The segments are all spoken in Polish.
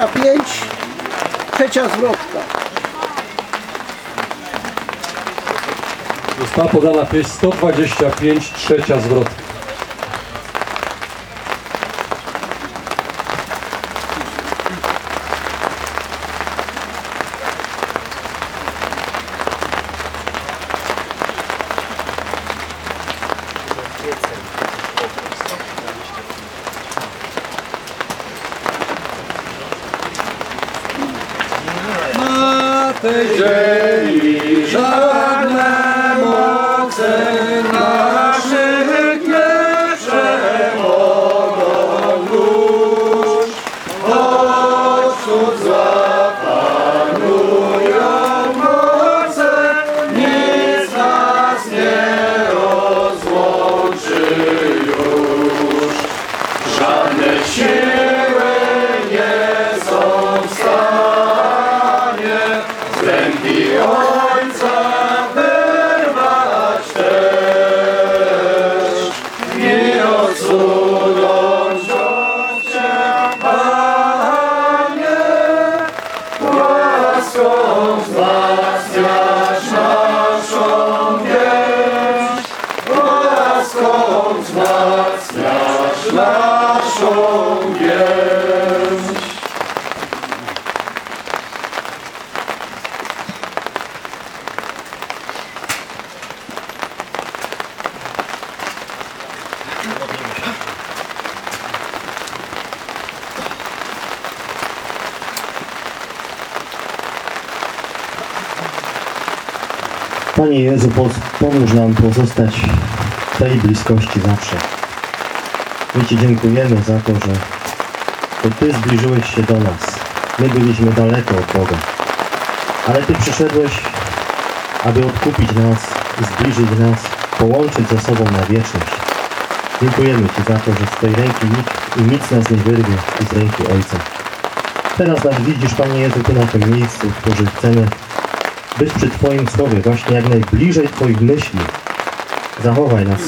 125, trzecia zwrotka. Została podana pieśń 125, trzecia zwrotka. My Ci dziękujemy za to, że to Ty zbliżyłeś się do nas. My byliśmy daleko od Boga. Ale Ty przyszedłeś, aby odkupić nas, zbliżyć nas, połączyć ze sobą na wieczność. Dziękujemy Ci za to, że z tej ręki nikt i nic nas nie wyrwie i z ręki Ojca. Teraz nas widzisz, Panie Jezu, Tu na tym miejscu, którzy chcemy być przy Twoim Słowie, właśnie jak najbliżej Twoich myśli. Zachowaj nas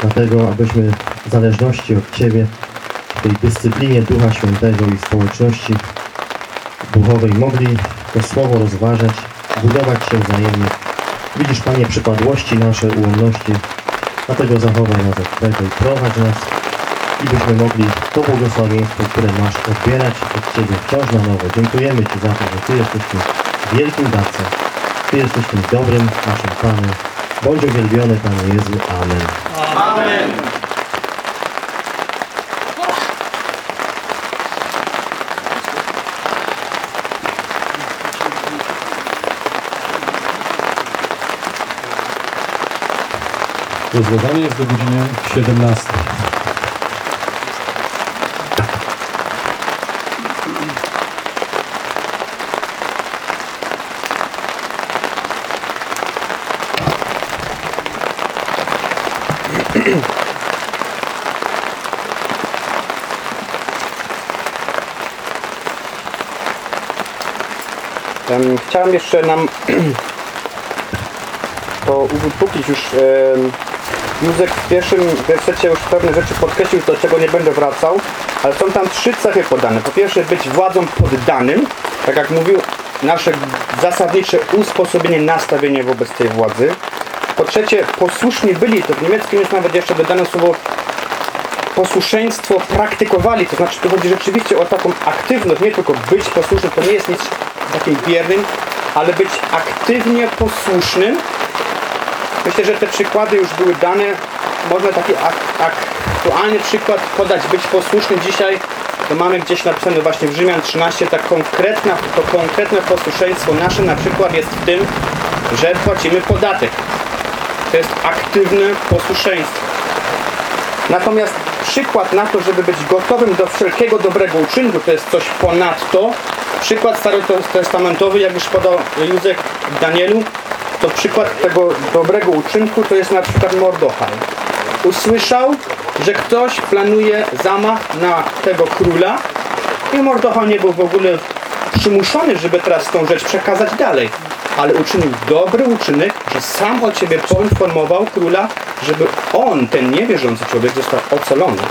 dlatego, abyśmy zależności od Ciebie tej dyscyplinie Ducha Świętego i społeczności duchowej mogli to Słowo rozważać, budować się wzajemnie. Widzisz, Panie, przypadłości nasze, ułomności, dlatego zachowaj nas od tego i prowadź nas, i byśmy mogli to błogosławieństwo, które masz odbierać od Ciebie wciąż na nowo. Dziękujemy Ci za to, że Ty jesteś tym wielkim dawcą. Ty jesteś tym dobrym naszym Panem. Bądź uwielbiony, Panie Jezu. Amen. Rozwiązanie jest do godziny 17. Em, Chciałem jeszcze nam to uwypuklić już. Józek w pierwszym wersecie już pewne rzeczy podkreślił, do czego nie będę wracał, ale są tam trzy cechy podane. Po pierwsze być władzą poddanym, tak jak mówił, nasze zasadnicze usposobienie, nastawienie wobec tej władzy. Po trzecie, posłuszni byli, to w niemieckim jest nawet jeszcze dodane słowo posłuszeństwo praktykowali, to znaczy tu chodzi rzeczywiście o taką aktywność, nie tylko być posłusznym, to nie jest nic takim biernym, ale być aktywnie posłusznym. Myślę, że te przykłady już były dane. Można taki ak- aktualny przykład podać, być posłusznym dzisiaj. To mamy gdzieś napisane właśnie w Rzymian 13, tak konkretna, to konkretne posłuszeństwo nasze na przykład jest w tym, że płacimy podatek. To jest aktywne posłuszeństwo. Natomiast przykład na to, żeby być gotowym do wszelkiego dobrego uczynku, to jest coś ponadto. Przykład starotestamentowy, jak już podał Józek Danielu, to przykład tego dobrego uczynku to jest na przykład Mordochaj. Usłyszał, że ktoś planuje zamach na tego króla I Mordochał nie był w ogóle przymuszony, żeby teraz tą rzecz przekazać dalej. Ale uczynił dobry uczynek, że sam o ciebie poinformował króla, żeby on, ten niewierzący człowiek, został ocalony.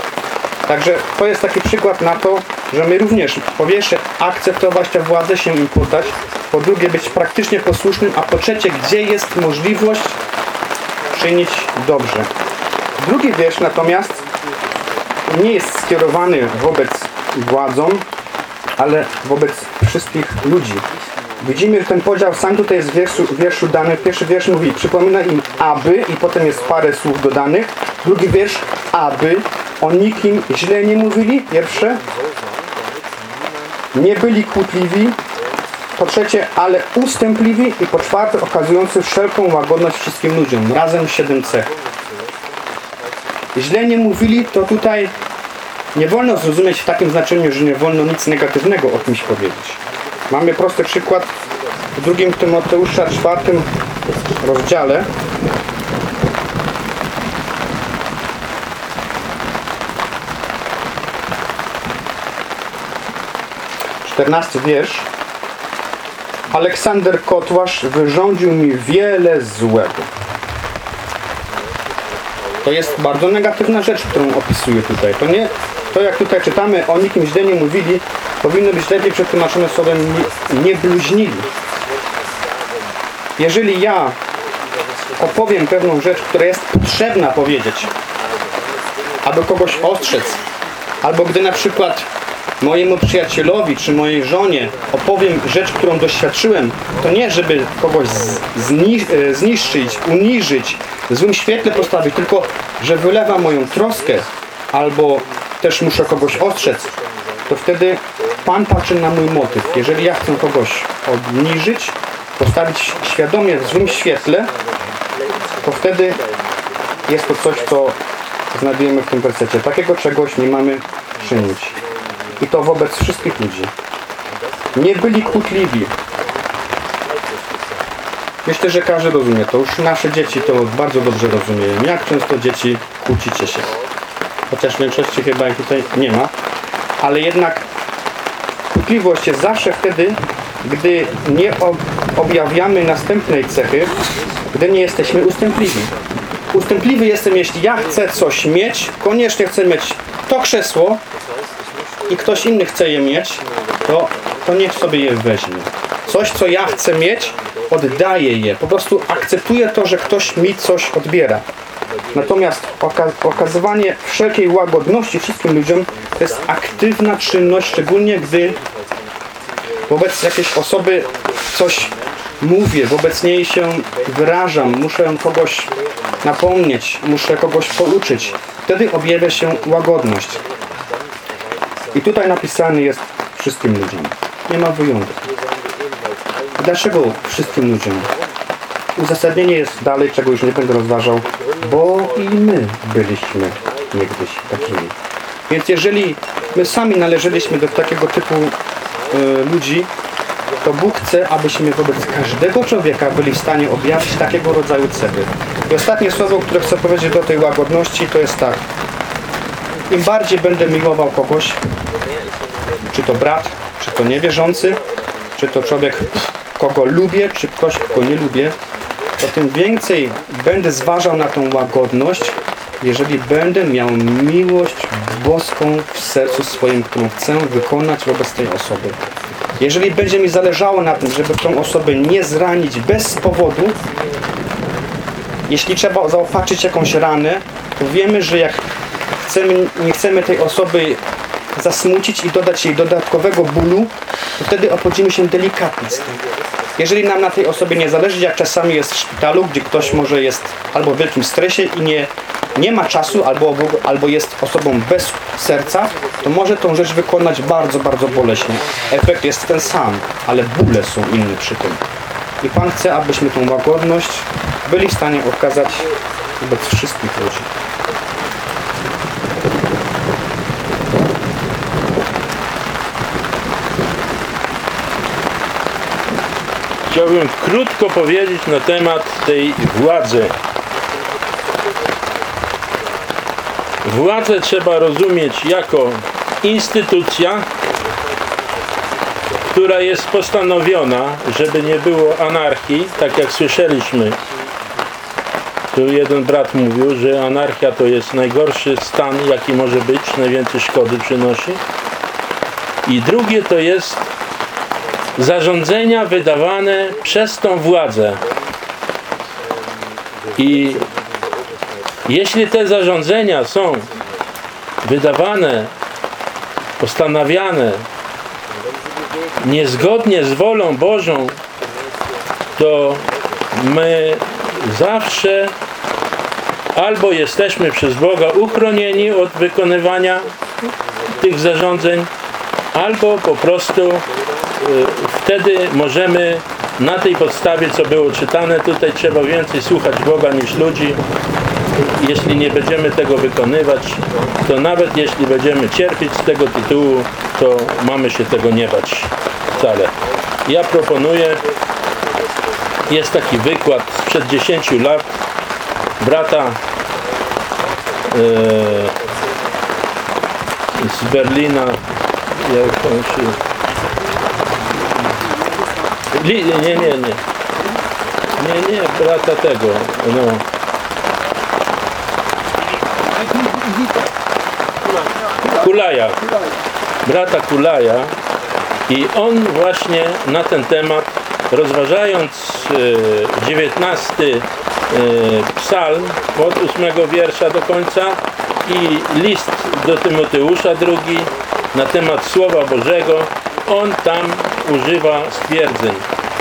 Także to jest taki przykład na to, że my również po akceptować tę władzę, się im poddać, po drugie być praktycznie posłusznym, a po trzecie, gdzie jest możliwość czynić dobrze. Drugi wiersz natomiast nie jest skierowany wobec władzą, ale wobec wszystkich ludzi. Widzimy że ten podział sam tutaj jest w wierszu, wierszu dany. Pierwszy wiersz mówi, przypomina im aby i potem jest parę słów dodanych. Drugi wiersz, aby o nikim źle nie mówili. Pierwsze, nie byli kłótliwi. Po trzecie, ale ustępliwi. I po czwarte, okazujący wszelką łagodność wszystkim ludziom. Razem siedem cech. Źle nie mówili, to tutaj nie wolno zrozumieć w takim znaczeniu, że nie wolno nic negatywnego o kimś powiedzieć. Mamy prosty przykład w drugim Tymoteusza, czwartym rozdziale. Czternasty wiersz. Aleksander Kotłasz wyrządził mi wiele złego. To jest bardzo negatywna rzecz, którą opisuję tutaj. To nie, to jak tutaj czytamy, o nikim źle nie mówili, powinno być lepiej przetłumaczone słowem nie, nie bluźnili. Jeżeli ja opowiem pewną rzecz, która jest potrzebna powiedzieć, aby kogoś ostrzec, albo gdy na przykład mojemu przyjacielowi czy mojej żonie opowiem rzecz, którą doświadczyłem, to nie żeby kogoś e, zniszczyć, uniżyć, w złym świetle postawić, tylko że wylewa moją troskę albo też muszę kogoś ostrzec, to wtedy Pan patrzy na mój motyw. Jeżeli ja chcę kogoś obniżyć, postawić świadomie w złym świetle, to wtedy jest to coś, co znajdujemy w tym wersecie. Takiego czegoś nie mamy czynić. I to wobec wszystkich ludzi. Nie byli kłótliwi. Myślę, że każdy rozumie to. Już nasze dzieci to bardzo dobrze rozumieją. Jak często dzieci kłócicie się. Chociaż w większości chyba ich tutaj nie ma. Ale jednak kłótliwość jest zawsze wtedy, gdy nie ob- objawiamy następnej cechy, gdy nie jesteśmy ustępliwi. Ustępliwy jestem, jeśli ja chcę coś mieć, koniecznie chcę mieć to krzesło i ktoś inny chce je mieć, to, to niech sobie je weźmie. Coś, co ja chcę mieć, oddaję je. Po prostu akceptuję to, że ktoś mi coś odbiera. Natomiast oka- okazywanie wszelkiej łagodności wszystkim ludziom to jest aktywna czynność, szczególnie gdy wobec jakiejś osoby coś mówię, wobec niej się wyrażam, muszę kogoś napomnieć, muszę kogoś pouczyć. Wtedy objawia się łagodność. I tutaj napisany jest wszystkim ludziom. Nie ma wyjątku. Dlaczego wszystkim ludziom? Uzasadnienie jest dalej, czego już nie będę rozważał, bo i my byliśmy niegdyś takimi. Więc jeżeli my sami należeliśmy do takiego typu e, ludzi, to Bóg chce, abyśmy wobec każdego człowieka byli w stanie objawić takiego rodzaju cechy. I ostatnie słowo, które chcę powiedzieć do tej łagodności, to jest tak. Im bardziej będę miłował kogoś, czy to brat, czy to niewierzący, czy to człowiek, kogo lubię, czy ktoś, kogo nie lubię, to tym więcej będę zważał na tą łagodność, jeżeli będę miał miłość boską w sercu swoim, którą chcę wykonać wobec tej osoby. Jeżeli będzie mi zależało na tym, żeby tą osobę nie zranić bez powodu, jeśli trzeba zaopatrzyć jakąś ranę, to wiemy, że jak chcemy, nie chcemy tej osoby zasmucić i dodać jej dodatkowego bólu, to wtedy obchodzimy się delikatnie z tym. Jeżeli nam na tej osobie nie zależy, jak czasami jest w szpitalu, gdzie ktoś może jest albo w wielkim stresie i nie, nie ma czasu, albo, albo jest osobą bez serca, to może tą rzecz wykonać bardzo, bardzo boleśnie. Efekt jest ten sam, ale bóle są inne przy tym. I Pan chce, abyśmy tą łagodność byli w stanie okazać wobec wszystkich ludzi. Chciałbym krótko powiedzieć na temat tej władzy. Władzę trzeba rozumieć jako instytucja, która jest postanowiona, żeby nie było anarchii, tak jak słyszeliśmy. Tu jeden brat mówił, że anarchia to jest najgorszy stan, jaki może być, najwięcej szkody przynosi. I drugie to jest zarządzenia wydawane przez tą władzę. I jeśli te zarządzenia są wydawane, postanawiane niezgodnie z wolą Bożą, to my zawsze albo jesteśmy przez Boga uchronieni od wykonywania tych zarządzeń, albo po prostu y, wtedy możemy na tej podstawie, co było czytane, tutaj trzeba więcej słuchać Boga niż ludzi. Jeśli nie będziemy tego wykonywać, to nawet jeśli będziemy cierpieć z tego tytułu, to mamy się tego nie bać wcale. Ja proponuję, jest taki wykład sprzed 10 lat brata e, z Berlina, jak on się... Nie, nie, nie. Nie, nie, brata tego, no. Kulaja. Brata Kulaja. I on właśnie na ten temat, rozważając e, 19 e, psalm od 8 wiersza do końca i list do Tymoteusza drugi na temat Słowa Bożego, on tam używa stwierdzeń.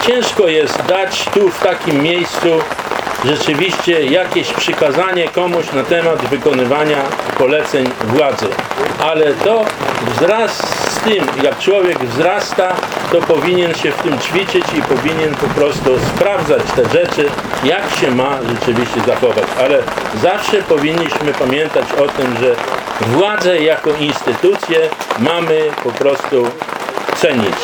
Ciężko jest dać tu w takim miejscu rzeczywiście jakieś przykazanie komuś na temat wykonywania poleceń władzy. Ale to wraz z tym, jak człowiek wzrasta, to powinien się w tym ćwiczyć i powinien po prostu sprawdzać te rzeczy, jak się ma rzeczywiście zachować. Ale zawsze powinniśmy pamiętać o tym, że władzę jako instytucję mamy po prostu cenić.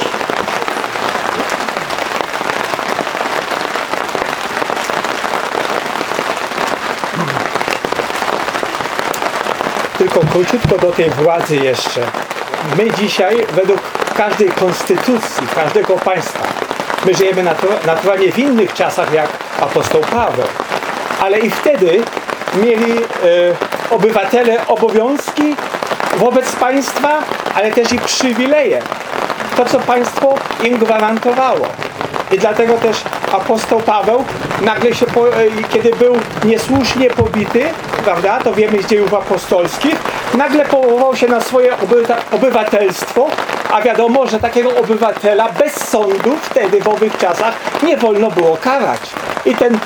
Tylko króciutko do tej władzy jeszcze. My dzisiaj, według każdej konstytucji, każdego państwa, my żyjemy natu- naturalnie w innych czasach jak apostoł Paweł. Ale i wtedy mieli e, obywatele obowiązki wobec państwa, ale też i przywileje. To, co państwo im gwarantowało. I dlatego też apostoł Paweł nagle się, po, e, kiedy był niesłusznie pobity, prawda, to wiemy z dziejów apostolskich, nagle powołał się na swoje obywatelstwo, a wiadomo, że takiego obywatela bez sądu wtedy w owych czasach nie wolno było karać. I ten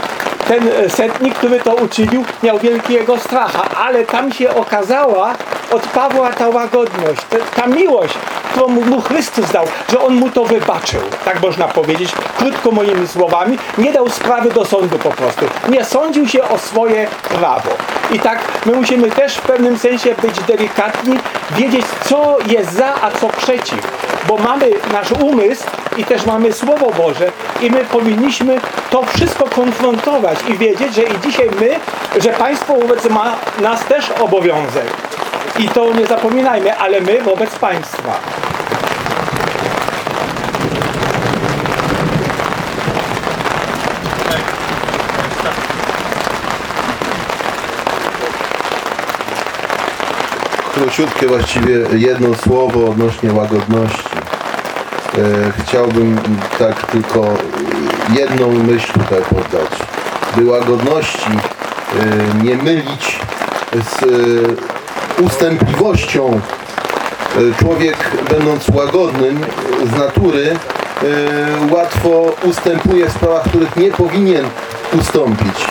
ten e, setnik, który to uczynił, miał wielkiego stracha, ale tam się okazała od Pawła ta łagodność, ta, miłość, którą mu Chrystus dał, że on mu to wybaczył, tak można powiedzieć, krótko moimi słowami, nie dał sprawy do sądu po prostu, nie sądził się o swoje prawo. I tak my musimy też w pewnym sensie być delikatni, wiedzieć co jest za, a co przeciw, bo mamy nasz umysł i też mamy Słowo Boże i my powinniśmy to wszystko konfrontować i wiedzieć, że i dzisiaj my, że państwo wobec ma nas też obowiązek. I to nie zapominajmy, ale my wobec państwa. Króciutkie właściwie jedno słowo odnośnie łagodności. E, chciałbym tak tylko jedną myśl tutaj poddać. By łagodności e, nie mylić z e, ustępliwością. Człowiek będąc łagodnym z natury łatwo ustępuje w sprawach, których nie powinien ustąpić.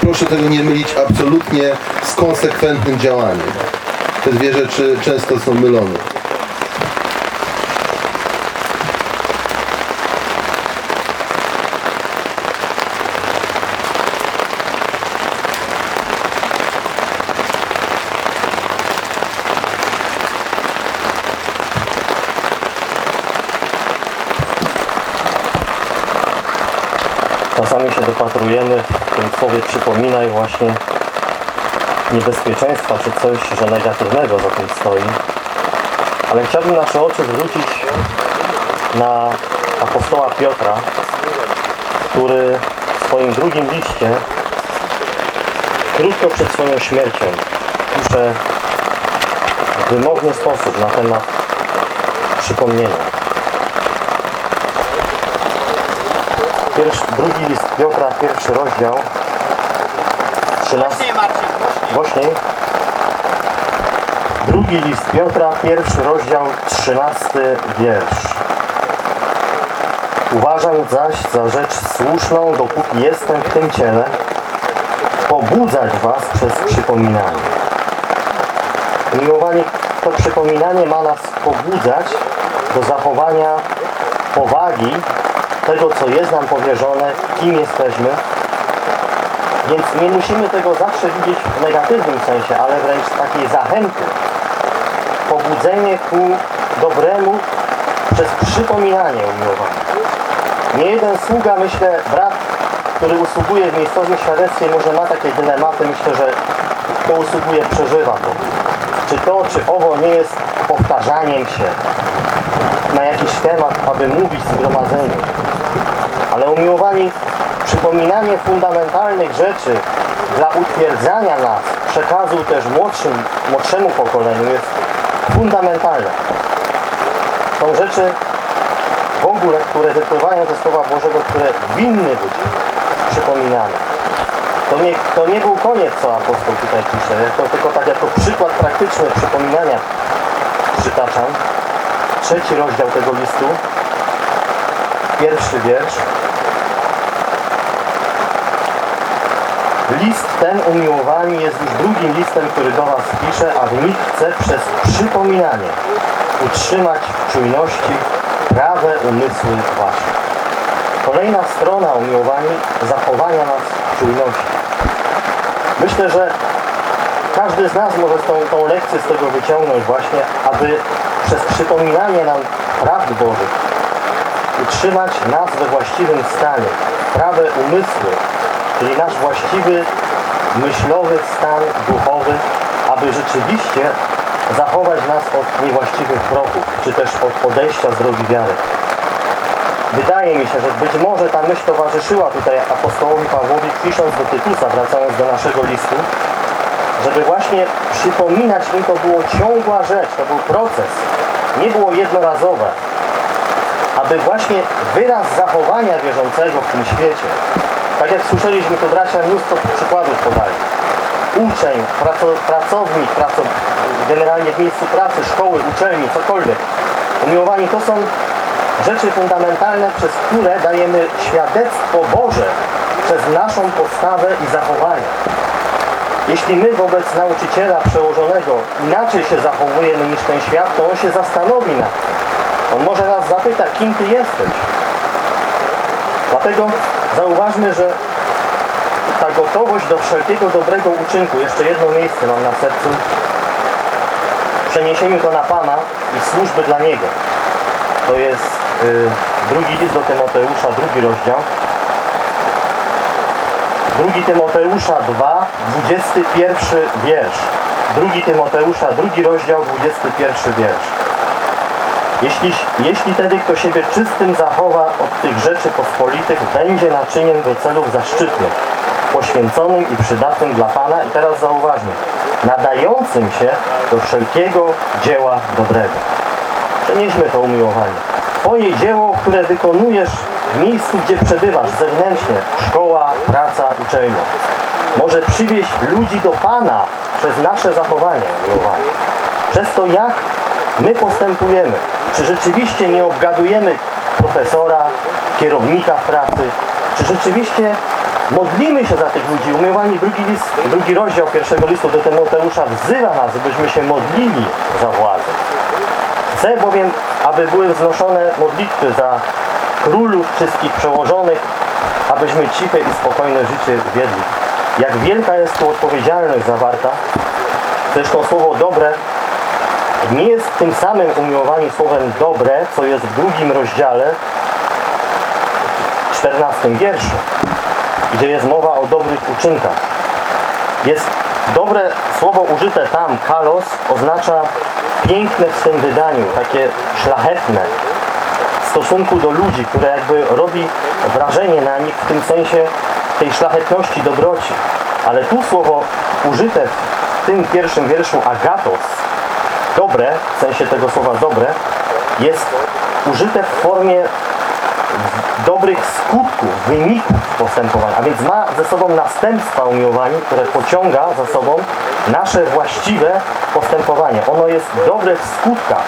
Proszę tego nie mylić absolutnie z konsekwentnym działaniem. Te dwie rzeczy często są mylone. Czasami się dopatrujemy w tym słowie przypominaj właśnie niebezpieczeństwa czy coś, że negatywnego za tym stoi. Ale chciałbym nasze oczy zwrócić na apostoła Piotra, który w swoim drugim liście krótko przed swoją śmiercią pisze w wymowny sposób na temat przypomnienia. Pierwszy, drugi list Piotra, pierwszy rozdział, 13, głośniej. Drugi list Piotra, pierwszy rozdział, 13 wiersz. Uważam zaś za rzecz słuszną, dopóki jestem w tym ciele, pobudzać was przez przypominanie. Miłowani, to przypominanie ma nas pobudzać do zachowania powagi tego, co jest nam powierzone, kim jesteśmy. Więc nie musimy tego zawsze widzieć w negatywnym sensie, ale wręcz takiej zachęty. Pobudzenie ku dobremu przez przypominanie umiłowania. Nie jeden sługa, myślę, brat, który usługuje w miejscowym świadectwie, może ma takie dylematy. Myślę, że kto usługuje, przeżywa to. Czy to, czy owo nie jest powtarzaniem się na jakiś temat, aby mówić w zgromadzeniu. Ale umiłowani, przypominanie fundamentalnych rzeczy dla utwierdzania nas, przekazu też młodszym, młodszemu pokoleniu jest fundamentalne. Są rzeczy w ogóle, które wypływają ze Słowa Bożego, które winny być przypominane. To nie, to nie był koniec, co apostoł tutaj pisze. Ja to tylko tak jako przykład praktyczny przypominania przytaczam. Trzeci rozdział tego listu. Pierwszy wiersz. List ten umiłowani jest już drugim listem, który do Was pisze, a w nich chce przez przypominanie utrzymać w czujności prawe umysły Wasze. Kolejna strona umiłowani zachowania nas w czujności. Myślę, że każdy z nas może tą, tą lekcję z tego wyciągnąć właśnie, aby przez przypominanie nam prawd Bożych utrzymać nas we właściwym stanie, prawe umysły, czyli nasz właściwy myślowy stan duchowy, aby rzeczywiście zachować nas od niewłaściwych kroków, czy też od odejścia z drogi wiary. Wydaje mi się, że być może ta myśl towarzyszyła tutaj apostołowi Pawłowi, pisząc do Tytusa, wracając do naszego listu, żeby właśnie przypominać im to było ciągła rzecz, to był proces, nie było jednorazowe, aby właśnie wyraz zachowania wierzącego w tym świecie, tak jak słyszeliśmy, to bracia mnóstwo przykładów podali. Uczeń, praco, pracownik, praco, generalnie w miejscu pracy, szkoły, uczelni, cokolwiek. Umiłowani to są rzeczy fundamentalne, przez które dajemy świadectwo Boże przez naszą postawę i zachowanie. Jeśli my wobec nauczyciela przełożonego inaczej się zachowujemy niż ten świat, to on się zastanowi nad tym. On może nas zapyta, kim ty jesteś. Dlatego zauważmy, że ta gotowość do wszelkiego dobrego uczynku, jeszcze jedno miejsce mam na sercu, przeniesieniu to na Pana i służby dla Niego. To jest y, drugi list do Tymoteusza, drugi rozdział. Drugi Tymoteusza 2, 21 wiersz. Drugi Tymoteusza, drugi rozdział, 21 wiersz. Jeśli, jeśli tedy kto siebie czystym zachowa od tych rzeczy pospolitych, będzie naczyniem do celów zaszczytnych, poświęconym i przydatnym dla Pana. I teraz zauważmy, nadającym się do wszelkiego dzieła dobrego. Przenieśmy to umiłowanie. Twoje dzieło, które wykonujesz w miejscu, gdzie przebywasz zewnętrznie, szkoła, praca, uczelnia, może przywieźć ludzi do Pana przez nasze zachowanie umiłowanie. Przez to, jak my postępujemy. Czy rzeczywiście nie obgadujemy profesora, kierownika pracy, czy rzeczywiście modlimy się za tych ludzi. Umiłowani drugi, list, drugi rozdział pierwszego listu do Tymoteusza wzywa nas, byśmy się modlili za władzę. Chcę bowiem, aby były wznoszone modlitwy za królów, wszystkich przełożonych, abyśmy ciche i spokojne życie wiedli. Jak wielka jest tu odpowiedzialność zawarta, zresztą słowo dobre nie jest tym samym umiłowani słowem dobre, co jest w drugim rozdziale, 14 wierszu, gdzie jest mowa o dobrych uczynkach. Jest dobre słowo użyte tam, kalos, oznacza piękne w swym wydaniu, takie szlachetne, stosunku do ludzi, które jakby robi wrażenie na nich w tym sensie tej szlachetności, dobroci. Ale tu słowo użyte w tym pierwszym wierszu agatos, dobre, w sensie tego słowa dobre, jest użyte w formie dobrych skutków, wyników postępowania, a więc ma ze sobą następstwa umiłowani, które pociąga za sobą nasze właściwe postępowanie. Ono jest dobre w skutkach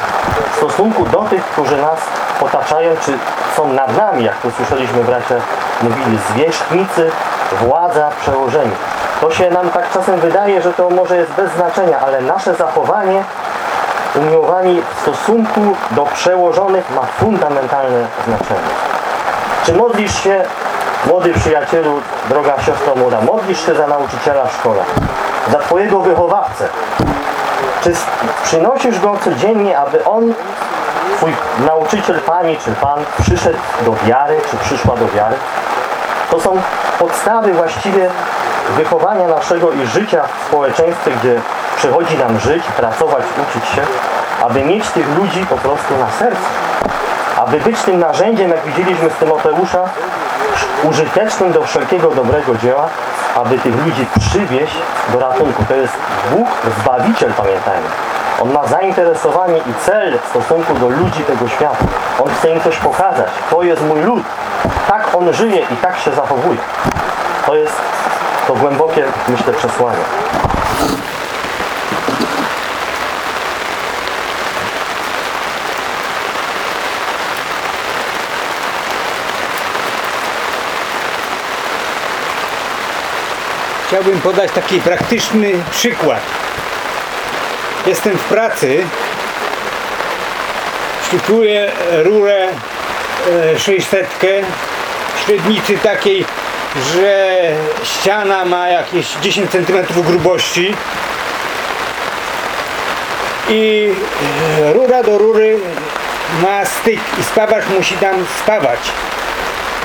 w stosunku do tych, którzy nas otaczają, czy są nad nami, jak to słyszeliśmy bracia mówili, zwierzchnicy, władza, przełożeni. To się nam tak czasem wydaje, że to może jest bez znaczenia, ale nasze zachowanie umiłowani w stosunku do przełożonych ma fundamentalne znaczenie. Czy modlisz się, młody przyjacielu, droga siostro młoda, modlisz się za nauczyciela w szkole, za Twojego wychowawcę? Czy przynosisz go codziennie, aby on, Twój nauczyciel, Pani czy Pan, przyszedł do wiary, czy przyszła do wiary? To są podstawy właściwie wychowania naszego i życia w społeczeństwie, gdzie przychodzi nam żyć, pracować, uczyć się, aby mieć tych ludzi po prostu na sercu. Aby być tym narzędziem, jak widzieliśmy z Tymoteusza, użytecznym do wszelkiego dobrego dzieła, aby tych ludzi przywieźć do ratunku. To jest Bóg, Zbawiciel, pamiętajmy. On ma zainteresowanie i cel w stosunku do ludzi tego świata. On chce im coś pokazać. To jest mój lud. Tak on żyje i tak się zachowuje. To jest to głębokie, myślę, przesłanie. Chciałbym podać taki praktyczny przykład. Jestem w pracy, sztukuję rurę e, 600 średnicy takiej, że ściana ma jakieś 10 cm grubości i e, rura do rury ma styk i spawacz musi tam spawać.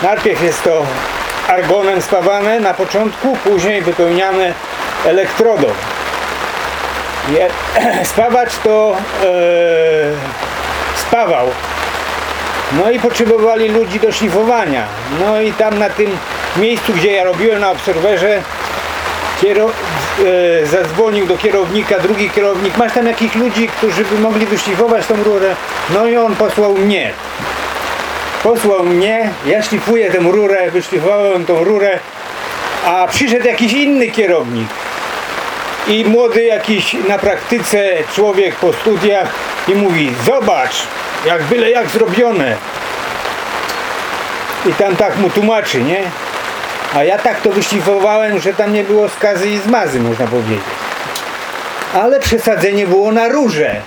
Najpierw jest to argonem spawane na początku, później wypełniane elektrodą. Spawacz to e, spawał. No i potrzebowali ludzi do szlifowania. No i tam na tym miejscu, gdzie ja robiłem na obserwerze, kiero, e, zadzwonił do kierownika, drugi kierownik, masz tam jakichś ludzi, którzy by mogli wyszlifować tą rurę? No i on posłał mnie. Posłał mnie, ja szlifuję tę rurę, wyszlifowałem tą rurę, a przyszedł jakiś inny kierownik. I młody jakiś na praktyce człowiek po studiach i mówi, zobacz, jak byle jak zrobione. I tam tak mu tłumaczy, nie? A ja tak to wyszlifowałem, że tam nie było skazy i zmazy, można powiedzieć. Ale przesadzenie było na rurze.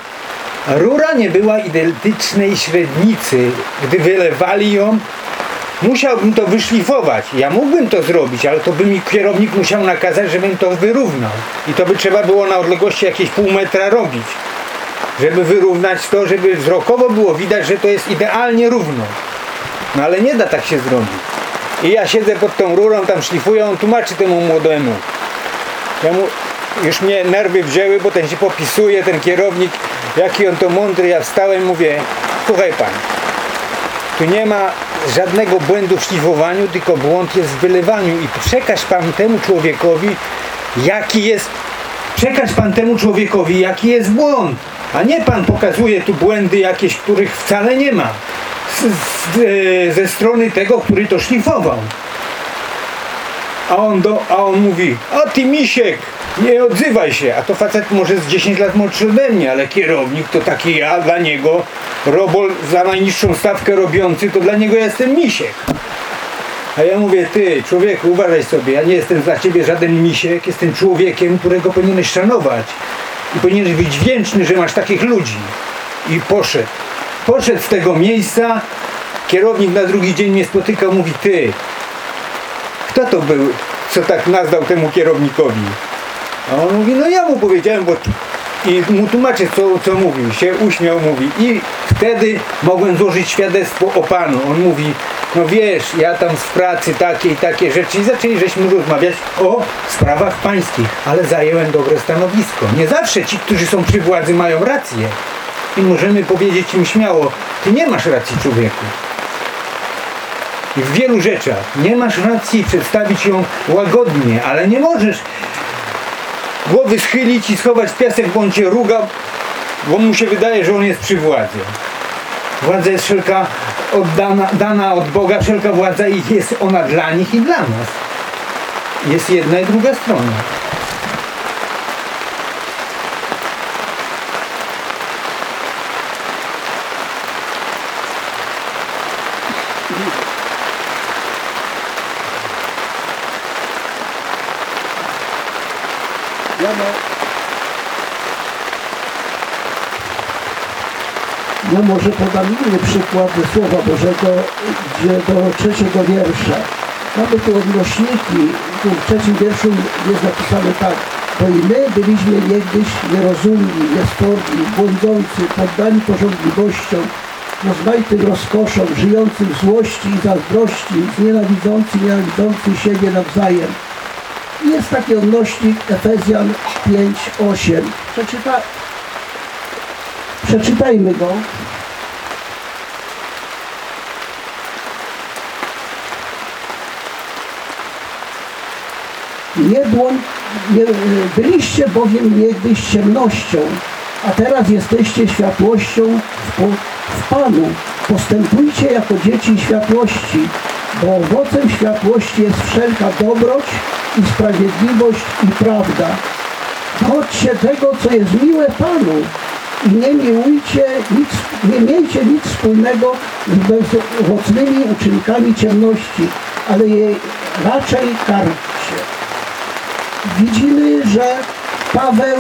Rura nie była identycznej średnicy. Gdy wylewali ją, musiałbym to wyszlifować. Ja mógłbym to zrobić, ale to by mi kierownik musiał nakazać, żebym to wyrównał. I to by trzeba było na odległości jakieś pół metra robić. Żeby wyrównać to, żeby wzrokowo było widać, że to jest idealnie równo. No ale nie da tak się zrobić. I ja siedzę pod tą rurą, tam szlifuję, on tłumaczy temu młodemu. Ja mu, już mnie nerwy wzięły, bo ten się popisuje, ten kierownik, jaki on to mądry. Ja wstałem, mówię, słuchaj pan, tu nie ma żadnego błędu w szlifowaniu, tylko błąd jest w wylewaniu i przekaż pan temu człowiekowi, jaki jest, przekaż pan temu człowiekowi, jaki jest błąd, a nie pan pokazuje tu błędy jakieś, których wcale nie ma. Z, ze strony tego, który to szlifował. A on, do, a on mówi, a ty misiek, nie odzywaj się. A to facet może z 10 lat młodszy ode mnie, ale kierownik to taki ja dla niego, robol za najniższą stawkę robiący, to dla niego jestem misiek. A ja mówię, ty człowieku, uważaj sobie, ja nie jestem dla ciebie żaden misiek, jestem człowiekiem, którego powinieneś szanować. I powinieneś być wdzięczny, że masz takich ludzi. I poszedł. Poszedł z tego miejsca, kierownik na drugi dzień mnie spotykał, mówi, ty, kto to był, co tak nazwał temu kierownikowi? A on mówi, no ja mu powiedziałem, bo i mu tłumaczę, co, co mówił, się uśmiał, mówi i wtedy mogłem złożyć świadectwo o Panu. On mówi, no wiesz, ja tam w pracy takie i takie rzeczy i zaczęli żeśmy rozmawiać o sprawach pańskich, ale zajęłem dobre stanowisko. Nie zawsze ci, którzy są przy władzy mają rację. I możemy powiedzieć im śmiało, Ty nie masz racji człowieku. I w wielu rzeczach nie masz racji przedstawić ją łagodnie, ale nie możesz głowy schylić i schować w piasek, bo on cię ruga, bo mu się wydaje, że on jest przy władzy. Władza jest wszelka oddana, dana od Boga, wszelka władza i jest ona dla nich i dla nas. Jest jedna i druga strona. Jano, no może podam inny przykład Słowa Bożego, gdzie do trzeciego wiersza. Mamy tu odnośniki, tu w trzecim wierszu jest napisane tak. Bo i my byliśmy niegdyś nierozumni, niesforni, błądzący, poddani porządliwościom, rozmaitym rozkoszom, żyjący w złości i zazdrości, znienawidzący, nienawidzący siebie nawzajem. Jest taki odnośnik Efezjan 5:8. Przeczyta... Przeczytajmy go. Nie błąd... nie, byliście bowiem niegdyś ciemnością, a teraz jesteście światłością w, w Panu. Postępujcie jako dzieci światłości, bo owocem światłości jest wszelka dobroć i sprawiedliwość i prawda. Chodźcie tego, co jest miłe Panu i nie miłujcie nic, nie miejcie nic wspólnego z bezowocnymi uczynkami ciemności, ale je raczej karcie. Widzimy, że Paweł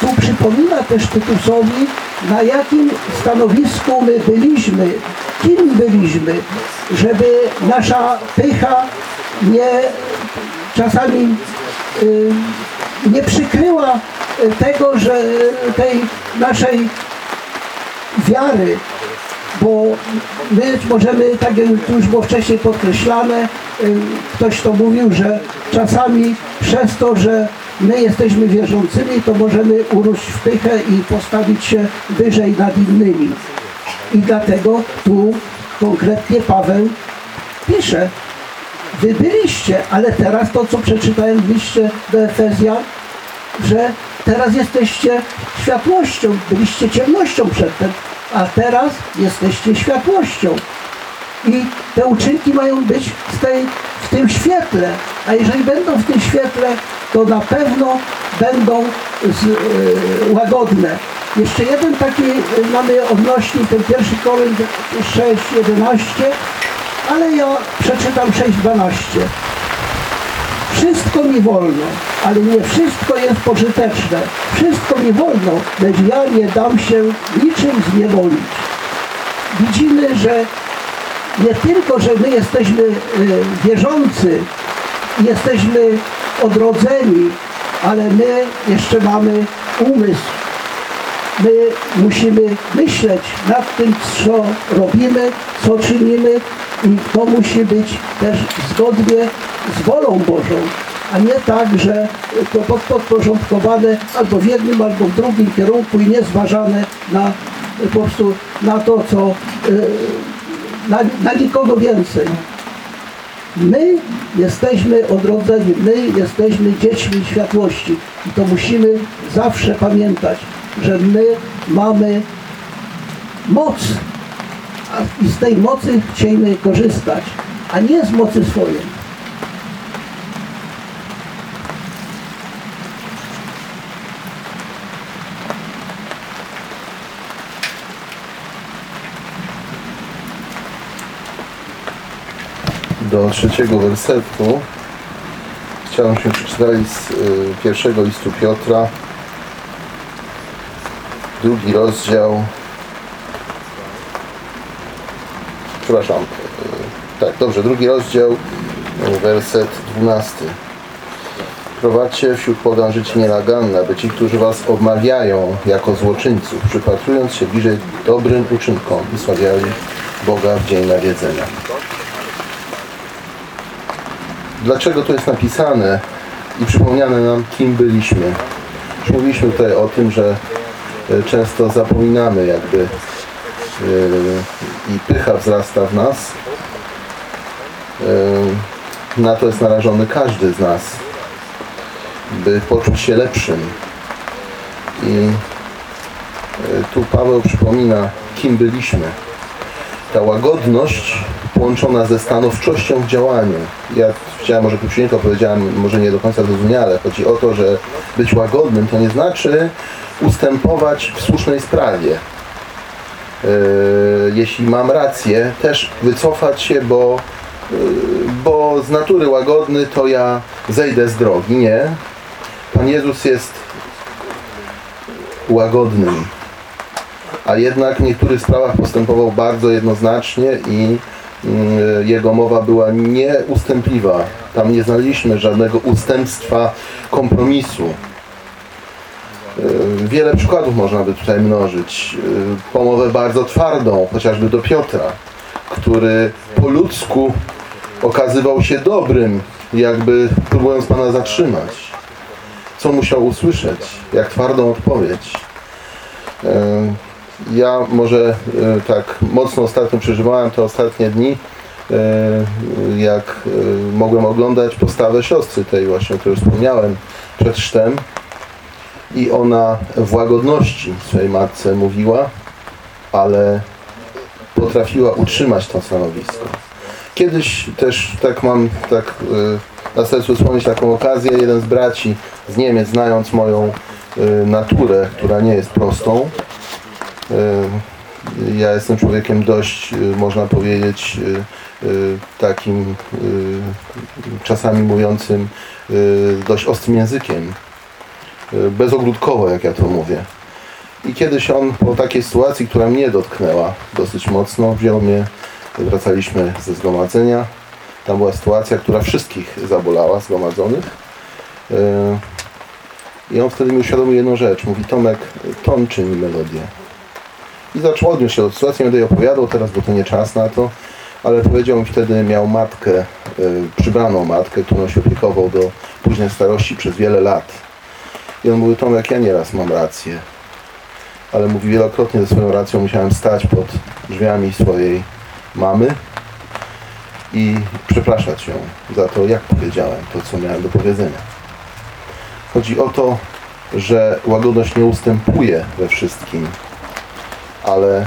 tu przypomina też Tytusowi, na jakim stanowisku my byliśmy, kim byliśmy, żeby nasza pycha nie czasami y, nie przykryła tego, że tej naszej wiary, bo my możemy, tak jak tu już było wcześniej podkreślane, y, ktoś to mówił, że czasami przez to, że my jesteśmy wierzącymi, to możemy urósł w pychę i postawić się wyżej nad innymi. I dlatego tu konkretnie Paweł pisze, Wy byliście, ale teraz to, co przeczytałem w liście do Efezjan, że teraz jesteście światłością, byliście ciemnością przedtem, a teraz jesteście światłością. I te uczynki mają być z tej, w tym świetle, a jeżeli będą w tym świetle, to na pewno będą z, e, łagodne. Jeszcze jeden taki e, mamy odnośnik, ten pierwszy Korynt 6, 11, ale ja przeczytam 6.12. Wszystko mi wolno, ale nie wszystko jest pożyteczne. Wszystko mi wolno, lecz ja nie dam się niczym zniewolić. Widzimy, że nie tylko, że my jesteśmy y, wierzący, jesteśmy odrodzeni, ale my jeszcze mamy umysł. My musimy myśleć nad tym, co robimy, co czynimy i to musi być też zgodnie z wolą Bożą, a nie tak, że to pod- podporządkowane albo w jednym, albo w drugim kierunku i nie zważane na po prostu na to, co y, na, na nikogo więcej. My jesteśmy odrodzeni, my jesteśmy dziećmi światłości i to musimy zawsze pamiętać, że my mamy moc i z tej mocy chcielibyśmy korzystać, a nie z mocy swojej. do trzeciego wersetu chciałem się przeczytać z y, pierwszego listu Piotra, drugi rozdział. Przepraszam, y, tak, dobrze, drugi rozdział, y, werset 12. Prowadźcie wśród pogan życie nienaganne, aby ci, którzy was obmawiają jako złoczyńców, przypatrując się bliżej dobrym uczynkom i sławiali Boga w dzień nawiedzenia. Dlaczego to jest napisane i przypomniane nam, kim byliśmy. Już mówiliśmy tutaj o tym, że e, często zapominamy jakby i pycha wzrasta w nas, yy, na to jest narażony każdy z nas, by poczuć się lepszym. I tu Paweł przypomina, kim byliśmy. Ta łagodność połączona ze stanowczością w działaniu. Ja chciałem, może to powiedziałem, może nie do końca zrozumiale. Chodzi o to, że być łagodnym to nie znaczy ustępować w słusznej sprawie. Yy, jeśli mam rację, też wycofać się, bo, yy, bo z natury łagodny to ja zejdę z drogi. Nie. Pan Jezus jest łagodnym, a jednak w niektórych sprawach postępował bardzo jednoznacznie i yy, jego mowa była nieustępliwa. Tam nie znaleźliśmy żadnego ustępstwa, kompromisu. Yy, Wiele przykładów można by tutaj mnożyć. Yy, Pomowę bardzo twardą, chociażby do Piotra, który po ludzku okazywał się dobrym, jakby próbując Pana zatrzymać. Co musiał usłyszeć? Jak twardą odpowiedź. Ja może yy, tak mocno ostatnio przeżywałem te ostatnie dni, yy, jak yy, mogłem oglądać postawę siostry tej właśnie, o której wspomniałem przed chrztem i ona w łagodności swojej matce mówiła, ale potrafiła utrzymać to stanowisko. Kiedyś też tak mam tak na sercu wspomnieć taką okazję, jeden z braci z Niemiec, znając moją naturę, która nie jest prostą, ja jestem człowiekiem dość, y, można powiedzieć, y, y, takim czasami mówiącym dość ostrym językiem bezogródkowo, jak ja to mówię. I kiedyś on po takiej sytuacji, która mnie dotknęła dosyć mocno, wziął mnie, wracaliśmy ze zgromadzenia. Tam była sytuacja, która wszystkich zabolała, zgromadzonych. I on wtedy mi uświadomił jedną rzecz. Mówi, Tomek, ton czyni melodię. I zaczął odniósł się do sytuacji, nie będę jej opowiadał teraz, bo to nie czas na to, ale powiedział mi wtedy, miał matkę, yy, przybraną matkę, którą się opiekował do późnej starości przez wiele lat. I on mówi, Tomek, ja nieraz mam rację, ale mówi, wielokrotnie ze swoją racją musiałem stać pod drzwiami swojej mamy i przepraszać ją za to, jak powiedziałem to, co miałem do powiedzenia. Chodzi o to, że łagodność nie ustępuje we wszystkim, ale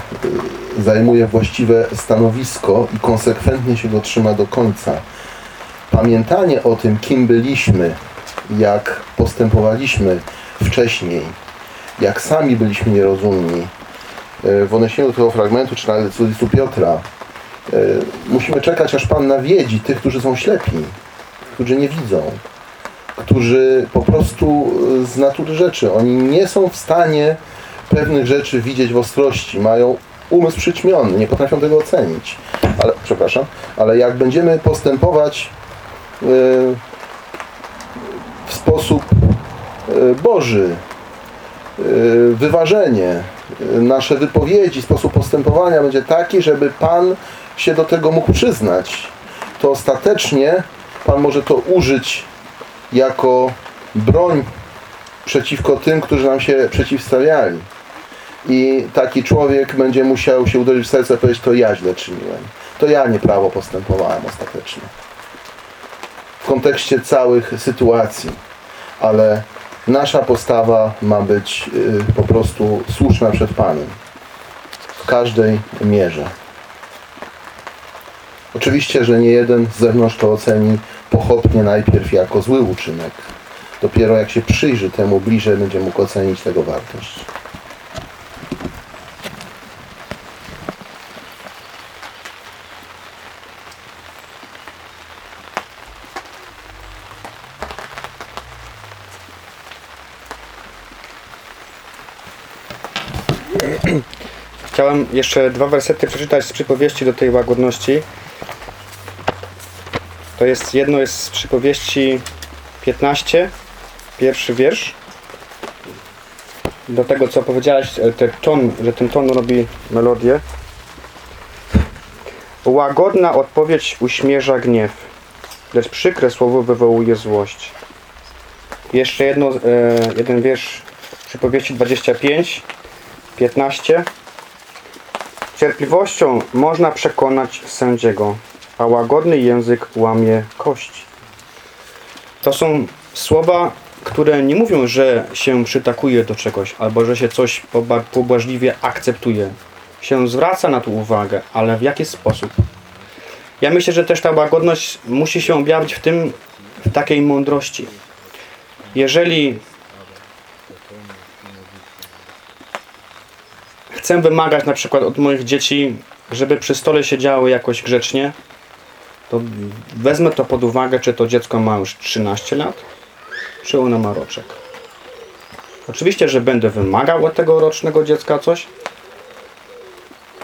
y, zajmuje właściwe stanowisko i konsekwentnie się go trzyma do końca. Pamiętanie o tym, kim byliśmy, jak postępowaliśmy wcześniej, jak sami byliśmy nierozumni. E, W odniesieniu do tego fragmentu, czy nawet listu Piotra, e, musimy czekać, aż Pan nawiedzi tych, którzy są ślepi, którzy nie widzą, którzy po prostu z natury rzeczy, oni nie są w stanie pewnych rzeczy widzieć w ostrości, mają umysł przyćmiony, nie potrafią tego ocenić. Ale, przepraszam, ale jak będziemy postępować e, w sposób e, Boży, e, wyważenie, nasze wypowiedzi, sposób postępowania będzie taki, żeby Pan się do tego mógł przyznać. To ostatecznie Pan może to użyć jako broń przeciwko tym, którzy nam się przeciwstawiali. I taki człowiek będzie musiał się uderzyć w serce i powiedzieć, to ja źle czyniłem. To ja nieprawo postępowałem ostatecznie w kontekście całych sytuacji, ale nasza postawa ma być y, po prostu słuszna przed Panem w każdej mierze. Oczywiście, że nie jeden z zewnątrz to oceni pochopnie najpierw jako zły uczynek. Dopiero jak się przyjrzy temu bliżej, będzie mógł ocenić tego wartość. Chciałem jeszcze dwa wersety przeczytać z przypowieści do tej łagodności. To jest, jedno jest z przypowieści 15, pierwszy wiersz. Do tego, co powiedziałeś, ten ton, że ten ton robi melodię. Łagodna odpowiedź uśmierza gniew, lecz przykre słowo wywołuje złość. Jeszcze jedno, e, jeden wiersz przypowieści 25, 15. Cierpliwością można przekonać sędziego, a łagodny język łamie kości. To są słowa, które nie mówią, że się przytakuje do czegoś, albo że się coś pobłażliwie akceptuje. Się zwraca na to uwagę, ale w jaki sposób? Ja myślę, że też ta łagodność musi się objawić w tym, w takiej mądrości. Jeżeli chcę wymagać na przykład od moich dzieci, żeby przy stole siedziały jakoś grzecznie, to wezmę to pod uwagę, czy to dziecko ma już 13 lat, czy ono ma roczek. Oczywiście, że będę wymagał od tego rocznego dziecka coś,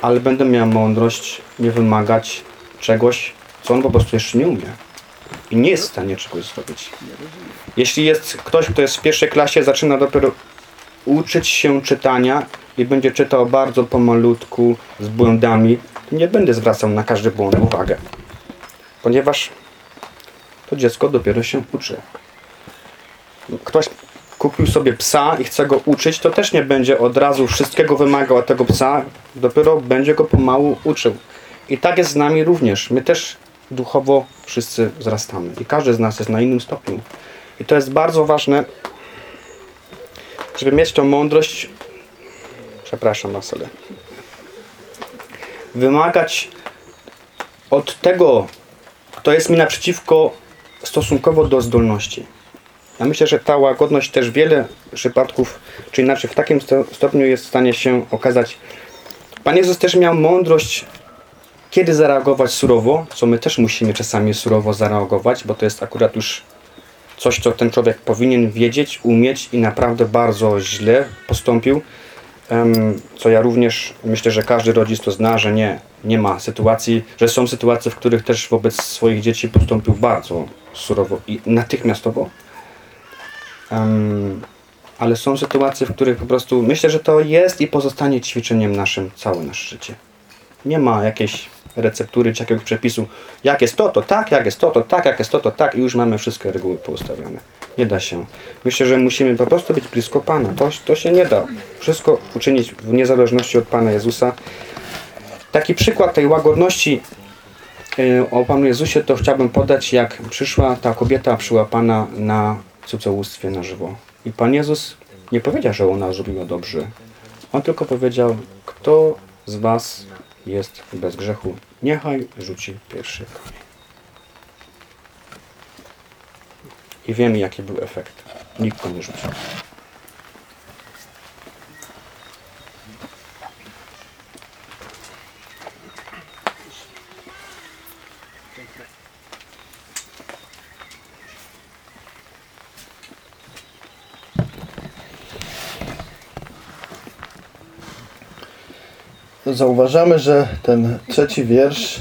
ale będę miał mądrość nie wymagać czegoś, co on po prostu jeszcze nie umie. I nie jest w stanie czegoś zrobić. Jeśli jest ktoś, kto jest w pierwszej klasie, zaczyna dopiero uczyć się czytania i będzie czytał bardzo pomalutku, z błędami, nie będę zwracał na każdy błąd uwagę. Ponieważ to dziecko dopiero się uczy. Ktoś kupił sobie psa i chce go uczyć, to też nie będzie od razu wszystkiego wymagał od tego psa, dopiero będzie go pomału uczył. I tak jest z nami również. My też duchowo wszyscy wzrastamy. I każdy z nas jest na innym stopniu. I to jest bardzo ważne, żeby mieć tą mądrość. Przepraszam was, ale wymagać od tego, kto jest mi naprzeciwko stosunkowo do zdolności. Ja myślę, że ta łagodność też wiele przypadków, czy inaczej w takim sto- stopniu jest w stanie się okazać. Pan Jezus też miał mądrość, kiedy zareagować surowo, co my też musimy czasami surowo zareagować, bo to jest akurat już coś, co ten człowiek powinien wiedzieć, umieć i naprawdę bardzo źle postąpił. Co ja również myślę, że każdy rodzic to zna, że nie, nie ma sytuacji, że są sytuacje, w których też wobec swoich dzieci postąpił bardzo surowo i natychmiastowo. Ale są sytuacje, w których po prostu myślę, że to jest i pozostanie ćwiczeniem naszym całe nasze życie. Nie ma jakiejś receptury czy jakiegoś przepisu. Jak jest to, to tak, jak jest to, to tak, jak jest to, to tak i już mamy wszystkie reguły poustawione. Nie da się. Myślę, że musimy po prostu być blisko Pana. To, to się nie da. Wszystko uczynić w niezależności od Pana Jezusa. Taki przykład tej łagodności y, o Panu Jezusie to chciałbym podać, jak przyszła ta kobieta przyłapana na cudzołóstwie na żywo. I Pan Jezus nie powiedział, że ona zrobiła dobrze. On tylko powiedział, kto z Was jest bez grzechu, niechaj rzuci pierwszy kamień. I wiemy, jaki był efekt. Nikt go nie rzucił. Zauważamy, że ten trzeci wiersz,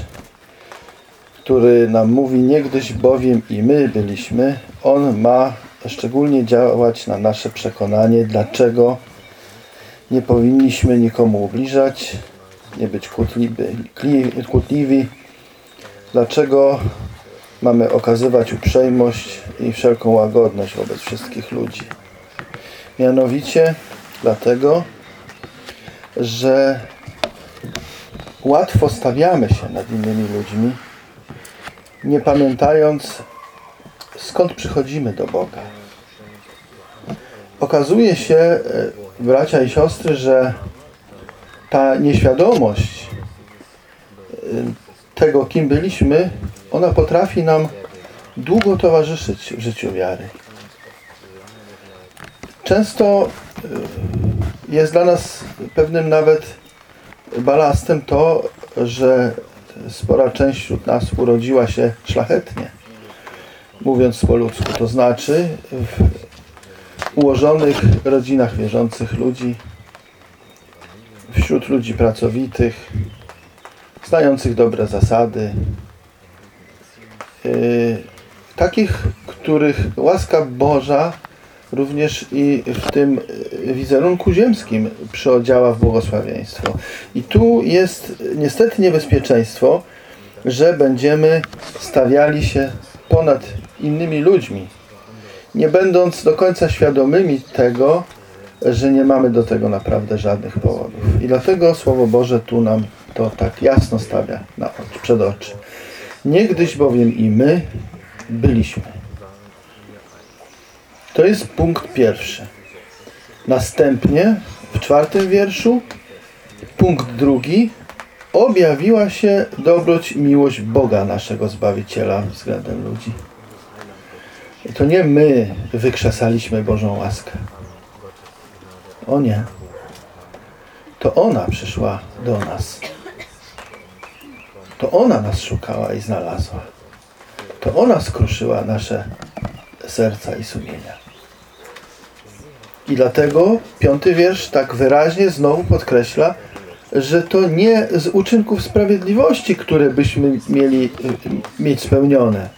który nam mówi niegdyś bowiem i my byliśmy, on ma szczególnie działać na nasze przekonanie, dlaczego nie powinniśmy nikomu ubliżać, nie być kłótliwi, dlaczego mamy okazywać uprzejmość i wszelką łagodność wobec wszystkich ludzi. Mianowicie dlatego, że łatwo stawiamy się nad innymi ludźmi, nie pamiętając skąd przychodzimy do Boga. Okazuje się, e, bracia i siostry, że ta nieświadomość e, tego, kim byliśmy, ona potrafi nam długo towarzyszyć w życiu wiary. Często e, jest dla nas pewnym nawet balastem to, że spora część wśród nas urodziła się szlachetnie, mówiąc po ludzku. To znaczy w ułożonych rodzinach wierzących ludzi, wśród ludzi pracowitych, znających dobre zasady, yy, takich, których łaska Boża również i w tym y, wizerunku ziemskim przyodziała w błogosławieństwo. I tu jest niestety niebezpieczeństwo, że będziemy stawiali się ponad innymi ludźmi, nie będąc do końca świadomymi tego, że nie mamy do tego naprawdę żadnych powodów. I dlatego Słowo Boże tu nam to tak jasno stawia na przed oczy. Niegdyś bowiem i my byliśmy. To jest punkt pierwszy. Następnie w czwartym wierszu, punkt drugi, objawiła się dobroć i miłość Boga naszego Zbawiciela względem ludzi. To nie my wykrzesaliśmy Bożą łaskę. O nie. To ona przyszła do nas. To ona nas szukała i znalazła. To ona skruszyła nasze serca i sumienia. I dlatego piąty wiersz tak wyraźnie znowu podkreśla, że to nie z uczynków sprawiedliwości, które byśmy mieli y, mieć spełnione,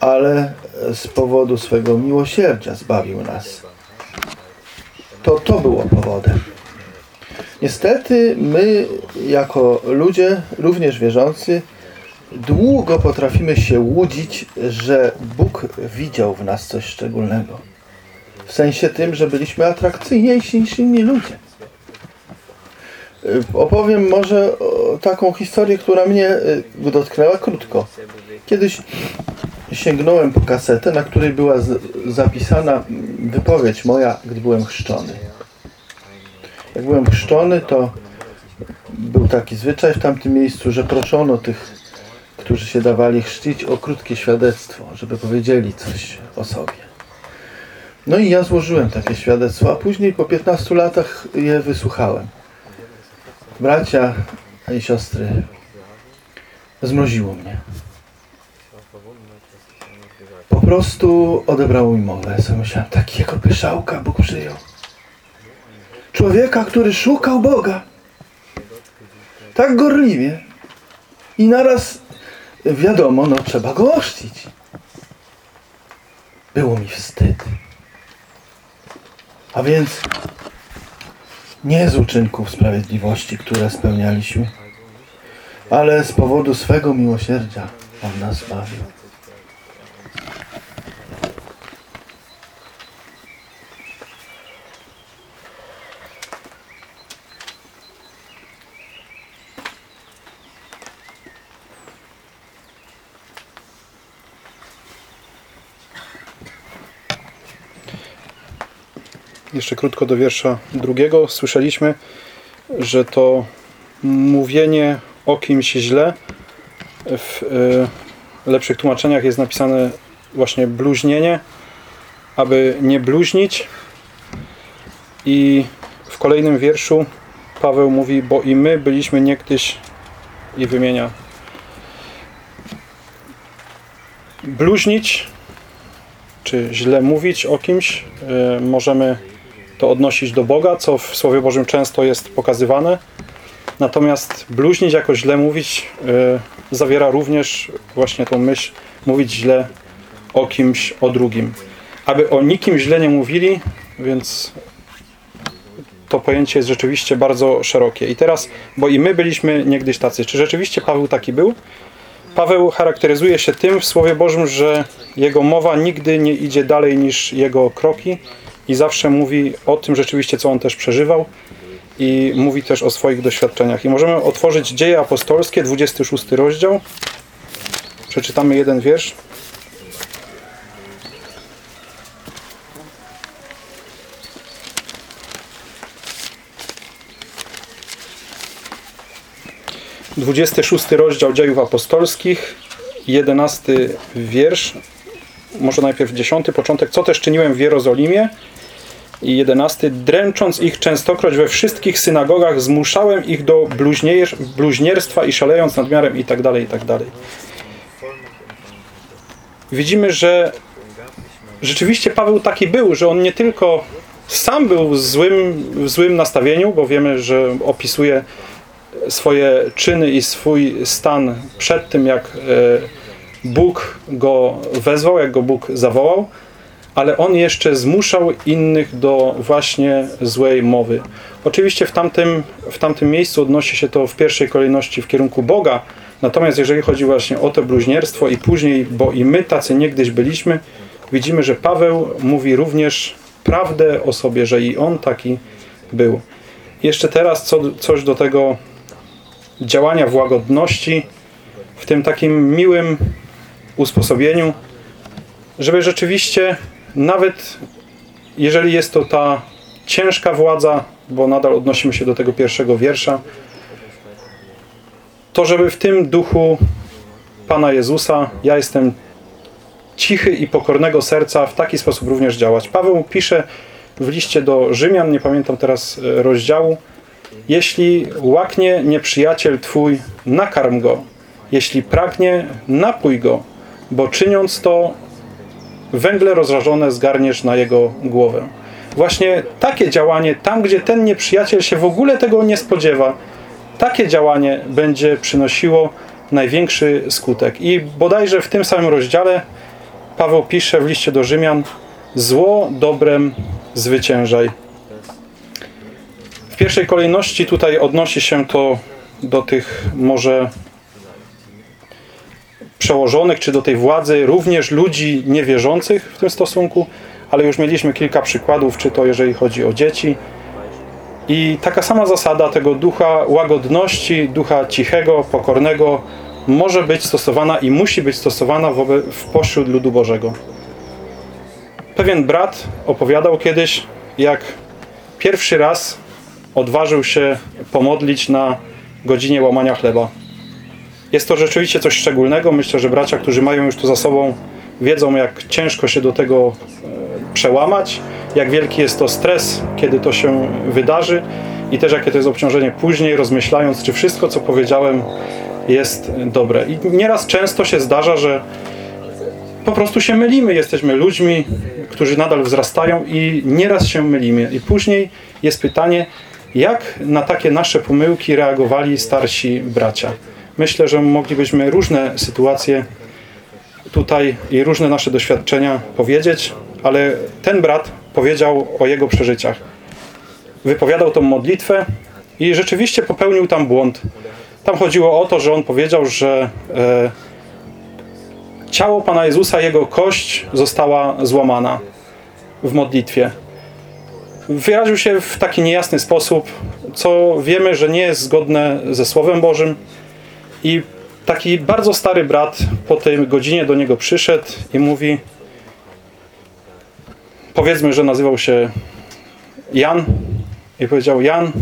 ale z powodu swego miłosierdzia zbawił nas. To to było powodem. Niestety my, jako ludzie, również wierzący, długo potrafimy się łudzić, że Bóg widział w nas coś szczególnego. W sensie tym, że byliśmy atrakcyjniejsi niż inni ludzie. Y, Opowiem może taką historię, która mnie y, dotknęła krótko. Kiedyś sięgnąłem po kasetę, na której była zapisana wypowiedź moja, gdy byłem chrzczony. Jak byłem chrzczony, to był taki zwyczaj w tamtym miejscu, że proszono tych, którzy się dawali chrzcić, o krótkie świadectwo, żeby powiedzieli coś o sobie. No i ja złożyłem takie świadectwo, a później po 15 latach je wysłuchałem. Bracia i siostry, zmroziło mnie. Po prostu odebrało mi mowę. Ja sobie myślałem, takiego pyszałka Bóg przyjął. Człowieka, który szukał Boga. Tak gorliwie. I naraz wiadomo, no trzeba go ochrzcić. Było mi wstyd. A więc nie z uczynków sprawiedliwości, które spełnialiśmy, ale z powodu swego miłosierdzia On nas zbawił. Jeszcze krótko do wiersza drugiego. Słyszeliśmy, że to mówienie o kimś źle w y, lepszych tłumaczeniach jest napisane właśnie bluźnienie, aby nie bluźnić. I w kolejnym wierszu Paweł mówi, bo i my byliśmy niegdyś i wymienia bluźnić, czy źle mówić o kimś, y, możemy to odnosić do Boga, co w Słowie Bożym często jest pokazywane. Natomiast bluźnić, jako źle mówić, y, zawiera również właśnie tą myśl, mówić źle o kimś, o drugim. Aby o nikim źle nie mówili, więc to pojęcie jest rzeczywiście bardzo szerokie. I teraz, bo i my byliśmy niegdyś tacy. Czy rzeczywiście Paweł taki był? Paweł charakteryzuje się tym w Słowie Bożym, że jego mowa nigdy nie idzie dalej niż jego kroki i zawsze mówi o tym rzeczywiście, co on też przeżywał i mówi też o swoich doświadczeniach. I możemy otworzyć Dzieje Apostolskie, 26 rozdział. Przeczytamy jeden wiersz. Dwudziesty szósty rozdział Dziejów Apostolskich, jedenasty wiersz, może najpierw dziesiąty początek. Co też czyniłem w Jerozolimie? I jedenasty. Dręcząc ich częstokroć we wszystkich synagogach, zmuszałem ich do bluźnier, bluźnierstwa i szalejąc nad miarem i tak dalej, i tak. Widzimy, że rzeczywiście Paweł taki był, że on nie tylko sam był w złym, w złym nastawieniu, bo wiemy, że opisuje swoje czyny i swój stan przed tym, jak e, Bóg go wezwał, jak go Bóg zawołał, ale on jeszcze zmuszał innych do właśnie złej mowy. Oczywiście w tamtym, w tamtym miejscu odnosi się to w pierwszej kolejności w kierunku Boga, natomiast jeżeli chodzi właśnie o to bluźnierstwo i później, bo i my tacy niegdyś byliśmy, widzimy, że Paweł mówi również prawdę o sobie, że i on taki był. jeszcze teraz co, coś do tego działania w łagodności, w tym takim miłym usposobieniu, żeby rzeczywiście nawet jeżeli jest to ta ciężka władza, bo nadal odnosimy się do tego pierwszego wiersza, to żeby w tym duchu Pana Jezusa, ja jestem cichy i pokornego serca, w taki sposób również działać. Paweł pisze w liście do Rzymian, nie pamiętam teraz e, rozdziału, jeśli łaknie nieprzyjaciel Twój, nakarm go. Jeśli pragnie, napój go, bo czyniąc to, węgle rozrażone zgarniesz na jego głowę. Właśnie takie działanie, tam gdzie ten nieprzyjaciel się w ogóle tego nie spodziewa, takie działanie będzie przynosiło największy skutek. I bodajże w tym samym rozdziale Paweł pisze w liście do Rzymian zło dobrem zwyciężaj. W pierwszej kolejności tutaj odnosi się to do tych może przełożonych, czy do tej władzy również ludzi niewierzących w tym stosunku, ale już mieliśmy kilka przykładów, czy to jeżeli chodzi o dzieci. I taka sama zasada tego ducha łagodności, ducha cichego, pokornego może być stosowana i musi być stosowana wobec, w pośród ludu Bożego. Pewien brat opowiadał kiedyś, jak pierwszy raz odważył się pomodlić na godzinie łamania chleba. Jest to rzeczywiście coś szczególnego. Myślę, że bracia, którzy mają już to za sobą, wiedzą, jak ciężko się do tego e, przełamać, jak wielki jest to stres, kiedy to się wydarzy i też jakie to jest obciążenie później, rozmyślając, czy wszystko, co powiedziałem, jest dobre. I nieraz często się zdarza, że po prostu się mylimy. Jesteśmy ludźmi, którzy nadal wzrastają i nieraz się mylimy. I później jest pytanie, jak na takie nasze pomyłki reagowali starsi bracia. Myślę, że moglibyśmy różne sytuacje tutaj i różne nasze doświadczenia powiedzieć, ale ten brat powiedział o jego przeżyciach. Wypowiadał tą modlitwę i rzeczywiście popełnił tam błąd. Tam chodziło o to, że on powiedział, że e, ciało Pana Jezusa, jego kość została złamana w modlitwie. Wyraził się w taki niejasny sposób, co wiemy, że nie jest zgodne ze Słowem Bożym. I taki bardzo stary brat po tej godzinie do niego przyszedł i mówi, powiedzmy, że nazywał się Jan i powiedział, Jan,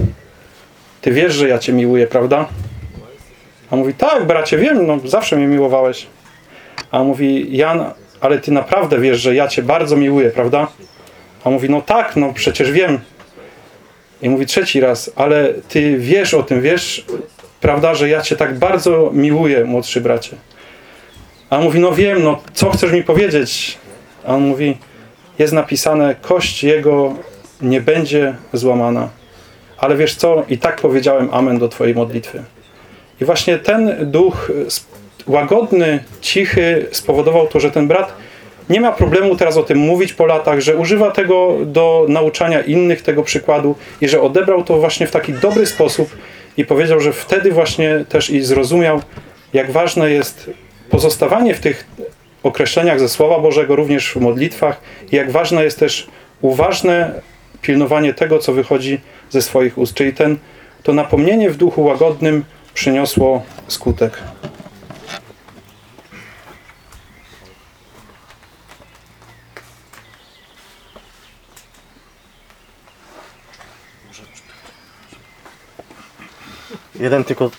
ty wiesz, że ja cię miłuję, prawda? A mówi, tak bracie, wiem, no zawsze mnie miłowałeś. A mówi, Jan, ale ty naprawdę wiesz, że ja cię bardzo miłuję, prawda? A mówi, no tak, no przecież wiem. I mówi trzeci raz, ale ty wiesz o tym, wiesz, prawda, że ja cię tak bardzo miłuję, młodszy bracie. A on mówi, no wiem, no co chcesz mi powiedzieć? A on mówi, jest napisane, kość jego nie będzie złamana. Ale wiesz co, i tak powiedziałem amen do twojej modlitwy. I właśnie ten duch łagodny, cichy spowodował to, że ten brat nie ma problemu teraz o tym mówić po latach, że używa tego do nauczania innych tego przykładu i że odebrał to właśnie w taki dobry sposób i powiedział, że wtedy właśnie też i zrozumiał, jak ważne jest pozostawanie w tych określeniach ze Słowa Bożego, również w modlitwach i jak ważne jest też uważne pilnowanie tego, co wychodzi ze swoich ust. Czyli ten, to napomnienie w duchu łagodnym przyniosło skutek. Jeden tylko,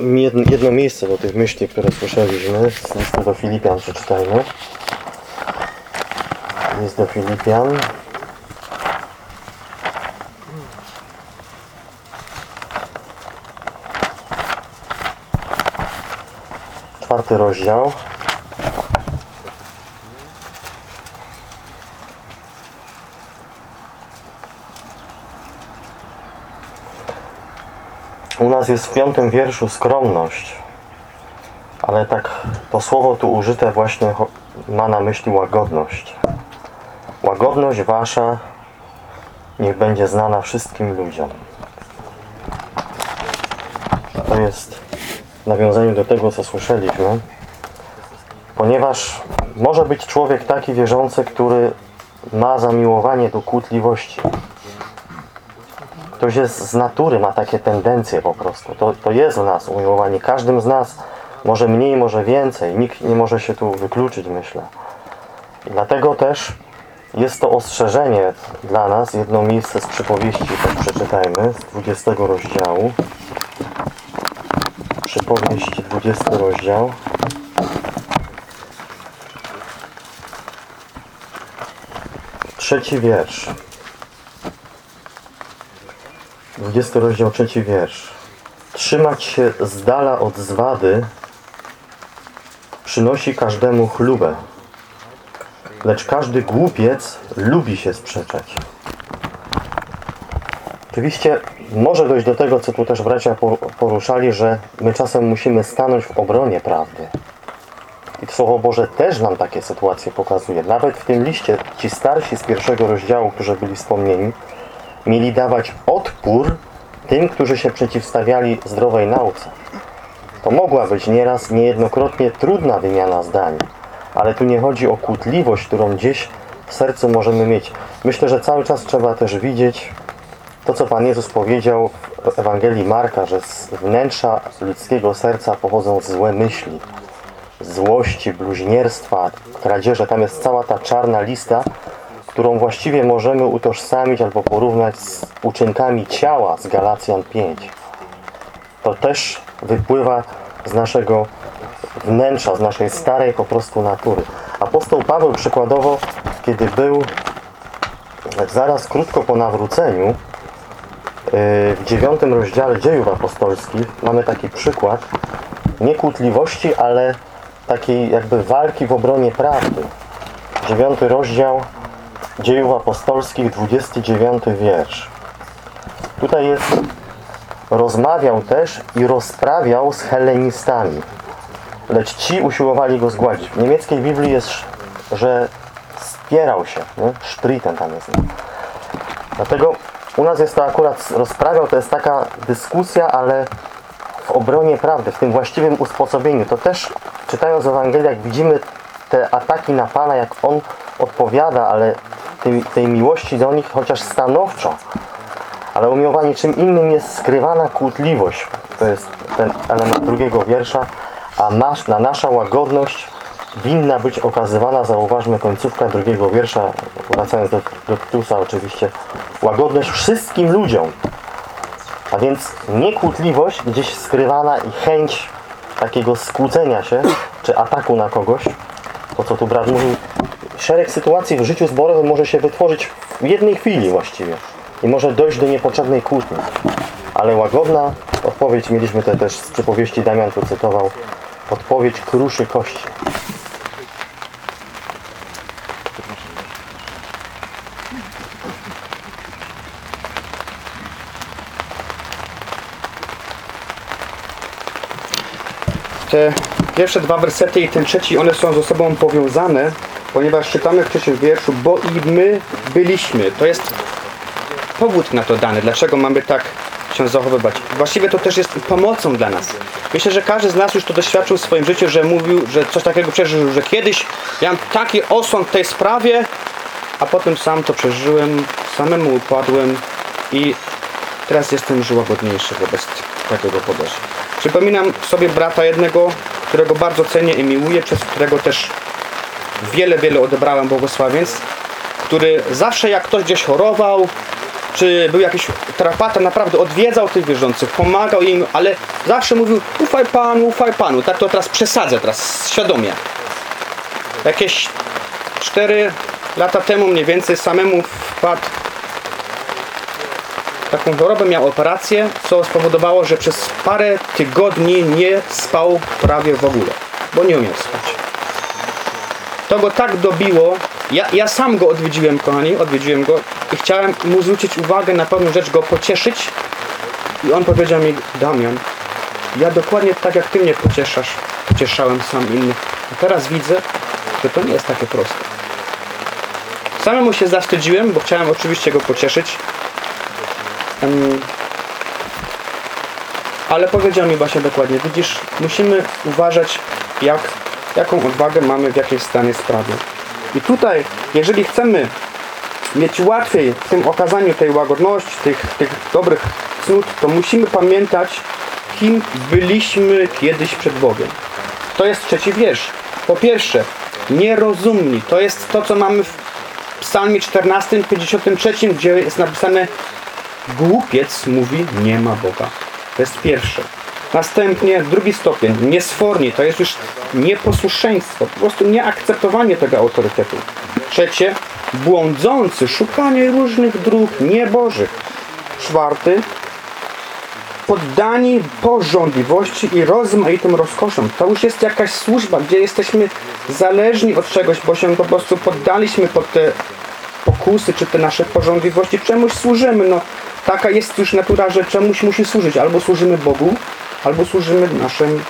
jedno, jedno miejsce do tych myśli, które słyszeliśmy z listu do Filipian przeczytajmy. List do Filipian. Czwarty rozdział. U nas jest w piątym wierszu skromność, ale tak to słowo tu użyte właśnie ma na myśli łagodność. Łagodność wasza niech będzie znana wszystkim ludziom. To jest w nawiązaniu do tego, co słyszeliśmy, ponieważ może być człowiek taki wierzący, który ma zamiłowanie do kłótliwości, ktoś jest z natury, ma takie tendencje po prostu. To, to jest w nas umiłowanie. Każdym z nas może mniej, może więcej. Nikt nie może się tu wykluczyć, myślę. I dlatego też jest to ostrzeżenie dla nas. Jedno miejsce z przypowieści też przeczytajmy, z 20 rozdziału. Przypowieść, 20 rozdział. Trzeci wiersz. 20 rozdział, trzeci wiersz. Trzymać się z dala od zwady przynosi każdemu chlubę, lecz każdy głupiec lubi się sprzeczać. Oczywiście może dojść do tego, co tu też bracia por- poruszali, że my czasem musimy stanąć w obronie prawdy. I Słowo Boże też nam takie sytuacje pokazuje. Nawet w tym liście ci starsi z pierwszego rozdziału, którzy byli wspomnieni, mieli dawać odpór tym, którzy się przeciwstawiali zdrowej nauce. To mogła być nieraz niejednokrotnie trudna wymiana zdań, ale tu nie chodzi o kłótliwość, którą gdzieś w sercu możemy mieć. Myślę, że cały czas trzeba też widzieć to, co Pan Jezus powiedział w Ewangelii Marka, że z wnętrza ludzkiego serca pochodzą złe myśli, złości, bluźnierstwa, kradzieże. Tam jest cała ta czarna lista, którą właściwie możemy utożsamić albo porównać z uczynkami ciała z Galacjan 5. To też wypływa z naszego wnętrza, z naszej starej po prostu natury. Apostoł Paweł przykładowo, kiedy był zaraz krótko po nawróceniu, yy, w dziewiątym rozdziale dziejów apostolskich mamy taki przykład nie kłótliwości, ale takiej jakby walki w obronie prawdy. Dziewiąty rozdział dziejów apostolskich, 29 wiersz. Tutaj jest rozmawiał też i rozprawiał z helenistami, lecz ci usiłowali go zgładzić. W niemieckiej Biblii jest, że spierał się, nie? Tam jest. Dlatego u nas jest to akurat rozprawiał, to jest taka dyskusja, ale w obronie prawdy, w tym właściwym usposobieniu. To też czytając Ewangelię, jak widzimy te ataki na Pana, jak On odpowiada, ale tej, tej miłości do nich chociaż stanowczo. Ale umiłowanie czym innym jest skrywana kłótliwość. To jest ten element drugiego wiersza. A nasz, na nasza łagodność winna być okazywana, zauważmy końcówka drugiego wiersza, wracając do, do oczywiście, łagodność wszystkim ludziom. A więc nie kłótliwość gdzieś skrywana i chęć takiego skłócenia się, czy ataku na kogoś, to co tu brat mówił, szereg sytuacji w życiu zborowym może się wytworzyć w jednej chwili właściwie i może dojść do niepotrzebnej kłótni. Ale łagodna odpowiedź, mieliśmy to też z przypowieści, Damian tu cytował, odpowiedź kruszy kości. Te pierwsze dwa wersety i ten trzeci, one są ze sobą powiązane, ponieważ czytamy w trzecim wierszu, bo i my byliśmy. To jest powód na to dany, dlaczego mamy tak się zachowywać. Właściwie to też jest pomocą dla nas. Myślę, że każdy z nas już to doświadczył w swoim życiu, że mówił, że coś takiego przeżył, że kiedyś miałem taki osąd w tej sprawie, a potem sam to przeżyłem, samemu upadłem i teraz jestem już łagodniejszy wobec takiego podejścia. Przypominam sobie brata jednego, którego bardzo cenię i miłuję, przez którego też wiele, wiele odebrałem błogosławieństw, który zawsze jak ktoś gdzieś chorował, czy był jakiś trapata, naprawdę odwiedzał tych wierzących, pomagał im, ale zawsze mówił ufaj Panu, ufaj Panu. Tak to teraz przesadzę, teraz świadomie. Jakieś 4 lata temu mniej więcej samemu wpadł taką chorobę, miał operację, co spowodowało, że przez parę tygodni nie spał prawie w ogóle, bo nie umiał spać. To go tak dobiło, ja, ja sam go odwiedziłem, kochani, odwiedziłem go i chciałem mu zwrócić uwagę na pewną rzecz, go pocieszyć. I on powiedział mi, Damian, ja dokładnie tak jak Ty mnie pocieszasz, pocieszałem sam innych, a teraz widzę, że to nie jest takie proste. Samemu się zawstydziłem, bo chciałem oczywiście go pocieszyć, Em, ale powiedział mi właśnie dokładnie, widzisz, musimy uważać, jak, jaką odwagę mamy w jakiej stanie sprawie. I tutaj, jeżeli chcemy mieć łatwiej w tym okazaniu tej łagodności, tych, tych dobrych cnót, to musimy pamiętać, kim byliśmy kiedyś przed Bogiem. To jest trzeci wiersz. Po pierwsze, nierozumni. To jest to, co mamy w psalmie 14, 53, gdzie jest napisane głupiec mówi, nie ma Boga. To jest pierwsze. Następnie drugi stopień, niesforni, to jest już nieposłuszeństwo, po prostu nieakceptowanie tego autorytetu. Trzecie, błądzący, szukanie różnych dróg niebożych. Czwarty, poddani pożądliwości i rozmaitym rozkoszom. To już jest jakaś służba, gdzie jesteśmy zależni od czegoś, bo się po prostu poddaliśmy pod te pokusy, czy te nasze pożądliwości. Czemuś służymy. No, taka jest już natura, że czemuś musi służyć. Albo służymy Bogu, albo służymy naszym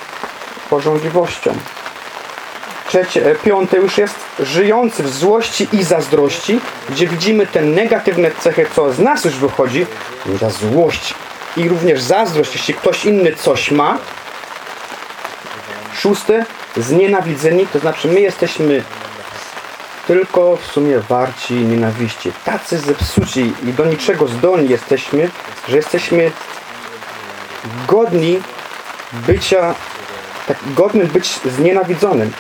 pożądliwościom. Trzecie, e, piąte już jest żyjący w złości i zazdrości, gdzie widzimy te negatywne cechy, co z nas już wychodzi, ta złość i również zazdrość, jeśli ktoś inny coś ma. Szóste, znienawidzeni, to znaczy my jesteśmy tylko w sumie warci nienawiści. Tacy zepsuci i do niczego zdolni jesteśmy, że jesteśmy godni bycia, tak godnym być znienawidzonym.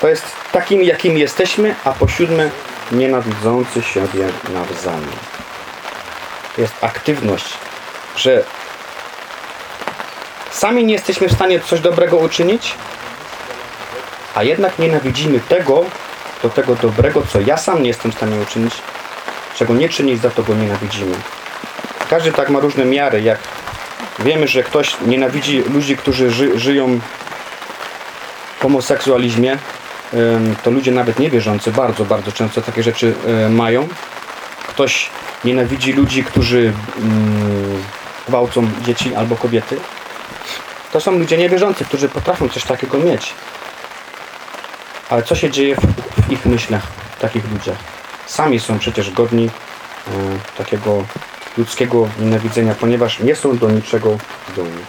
To jest takim, jakim jesteśmy, a po siódme, nienawidzący siebie nawzajem. Jest aktywność, że sami nie jesteśmy w stanie coś dobrego uczynić, a jednak nienawidzimy tego, do tego dobrego, co ja sam nie jestem w stanie uczynić, czego nie czynić, za to go nienawidzimy. Każdy tak ma różne miary, jak wiemy, że ktoś nienawidzi ludzi, którzy ży, żyją w homoseksualizmie, to ludzie nawet niewierzący bardzo, bardzo często takie rzeczy y, mają. Ktoś nienawidzi ludzi, którzy mm, gwałcą dzieci albo kobiety. To są ludzie niewierzący, którzy potrafią coś takiego mieć. Ale co się dzieje w, w ich myślach, w takich ludziach? Sami są przecież godni e, takiego ludzkiego nienawidzenia, ponieważ nie są do niczego zdolni.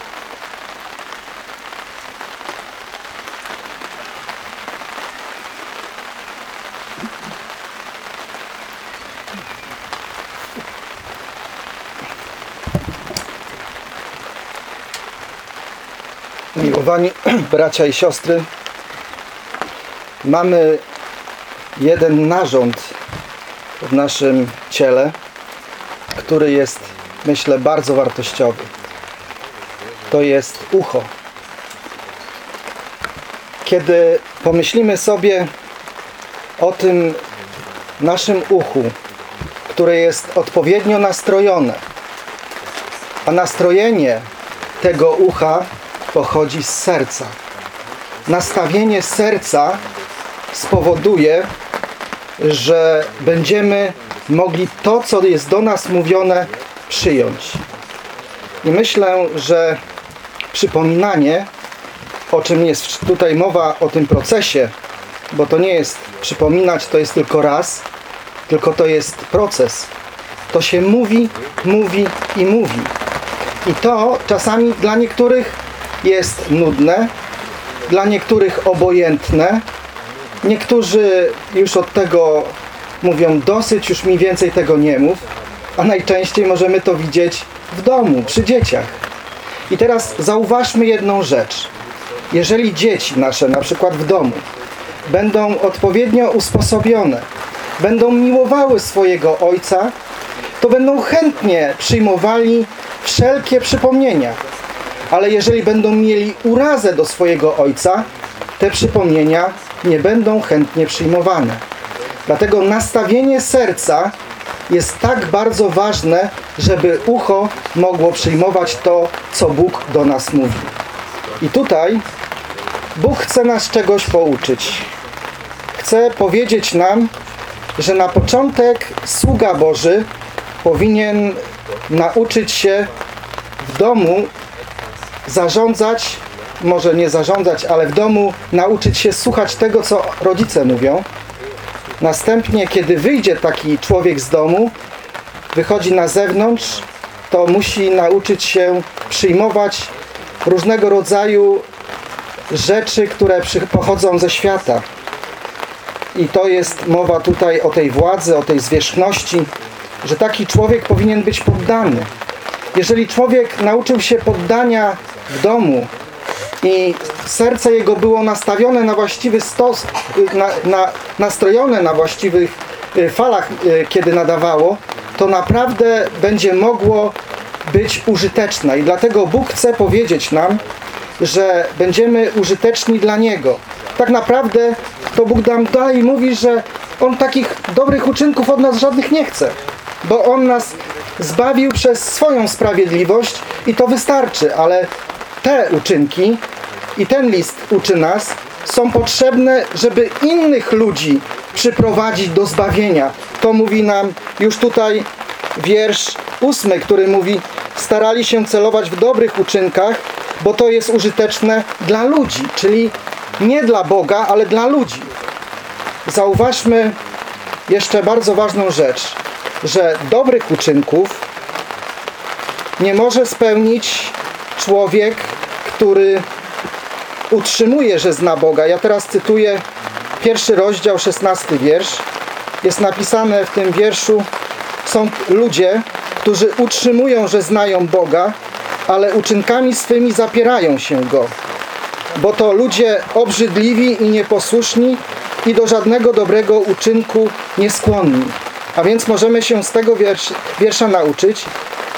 Miłowani bracia i siostry, mamy jeden narząd w naszym ciele, który jest, myślę, bardzo wartościowy. To jest ucho. Kiedy pomyślimy sobie o tym naszym uchu, które jest odpowiednio nastrojone, a nastrojenie tego ucha pochodzi z serca. Nastawienie serca spowoduje, że będziemy mogli to, co jest do nas mówione, przyjąć. I myślę, że przypominanie, o czym jest tutaj mowa, o tym procesie, bo to nie jest przypominać, to jest tylko raz, tylko to jest proces. To się mówi, mówi i mówi. I to czasami dla niektórych jest nudne, dla niektórych obojętne. Niektórzy już od tego mówią dosyć, już mi więcej tego nie mów, a najczęściej możemy to widzieć w domu, przy dzieciach. I teraz zauważmy jedną rzecz. Jeżeli dzieci nasze, na przykład w domu, będą odpowiednio usposobione, będą miłowały swojego ojca, to będą chętnie przyjmowali wszelkie przypomnienia. Ale jeżeli będą mieli urazę do swojego ojca, te przypomnienia nie będą chętnie przyjmowane. Dlatego nastawienie serca jest tak bardzo ważne, żeby ucho mogło przyjmować to, co Bóg do nas mówi. I tutaj Bóg chce nas czegoś pouczyć. Chce powiedzieć nam, że na początek sługa Boży powinien nauczyć się w domu zarządzać, może nie zarządzać, ale w domu nauczyć się słuchać tego, co rodzice mówią. Następnie, kiedy wyjdzie taki człowiek z domu, wychodzi na zewnątrz, to musi nauczyć się przyjmować różnego rodzaju rzeczy, które pochodzą ze świata. i to jest mowa tutaj o tej władzy, o tej zwierzchności, że taki człowiek powinien być poddany. Jeżeli człowiek nauczył się poddania w domu i serce jego było nastawione na właściwy stos, na, na, nastrojone na właściwych y, falach, y, kiedy nadawało, to naprawdę będzie mogło być użyteczne. I dlatego Bóg chce powiedzieć nam, że będziemy użyteczni dla Niego. Tak naprawdę to Bóg nam dalej mówi, że On takich dobrych uczynków od nas żadnych nie chce, bo On nas zbawił przez swoją sprawiedliwość i to wystarczy, ale te uczynki i ten list uczy nas, są potrzebne, żeby innych ludzi przyprowadzić do zbawienia. To mówi nam już tutaj wiersz ósmy, który mówi starali się celować w dobrych uczynkach, bo to jest użyteczne dla ludzi, czyli nie dla Boga, ale dla ludzi. Zauważmy jeszcze bardzo ważną rzecz, że dobrych uczynków nie może spełnić człowiek, który utrzymuje, że zna Boga. Ja teraz cytuję pierwszy rozdział, szesnasty wiersz. Jest napisane w tym wierszu, są ludzie, którzy utrzymują, że znają Boga, ale uczynkami swymi zapierają się Go. Bo to ludzie obrzydliwi i nieposłuszni i do żadnego dobrego uczynku nieskłonni. A więc możemy się z tego wiersz, wiersza nauczyć,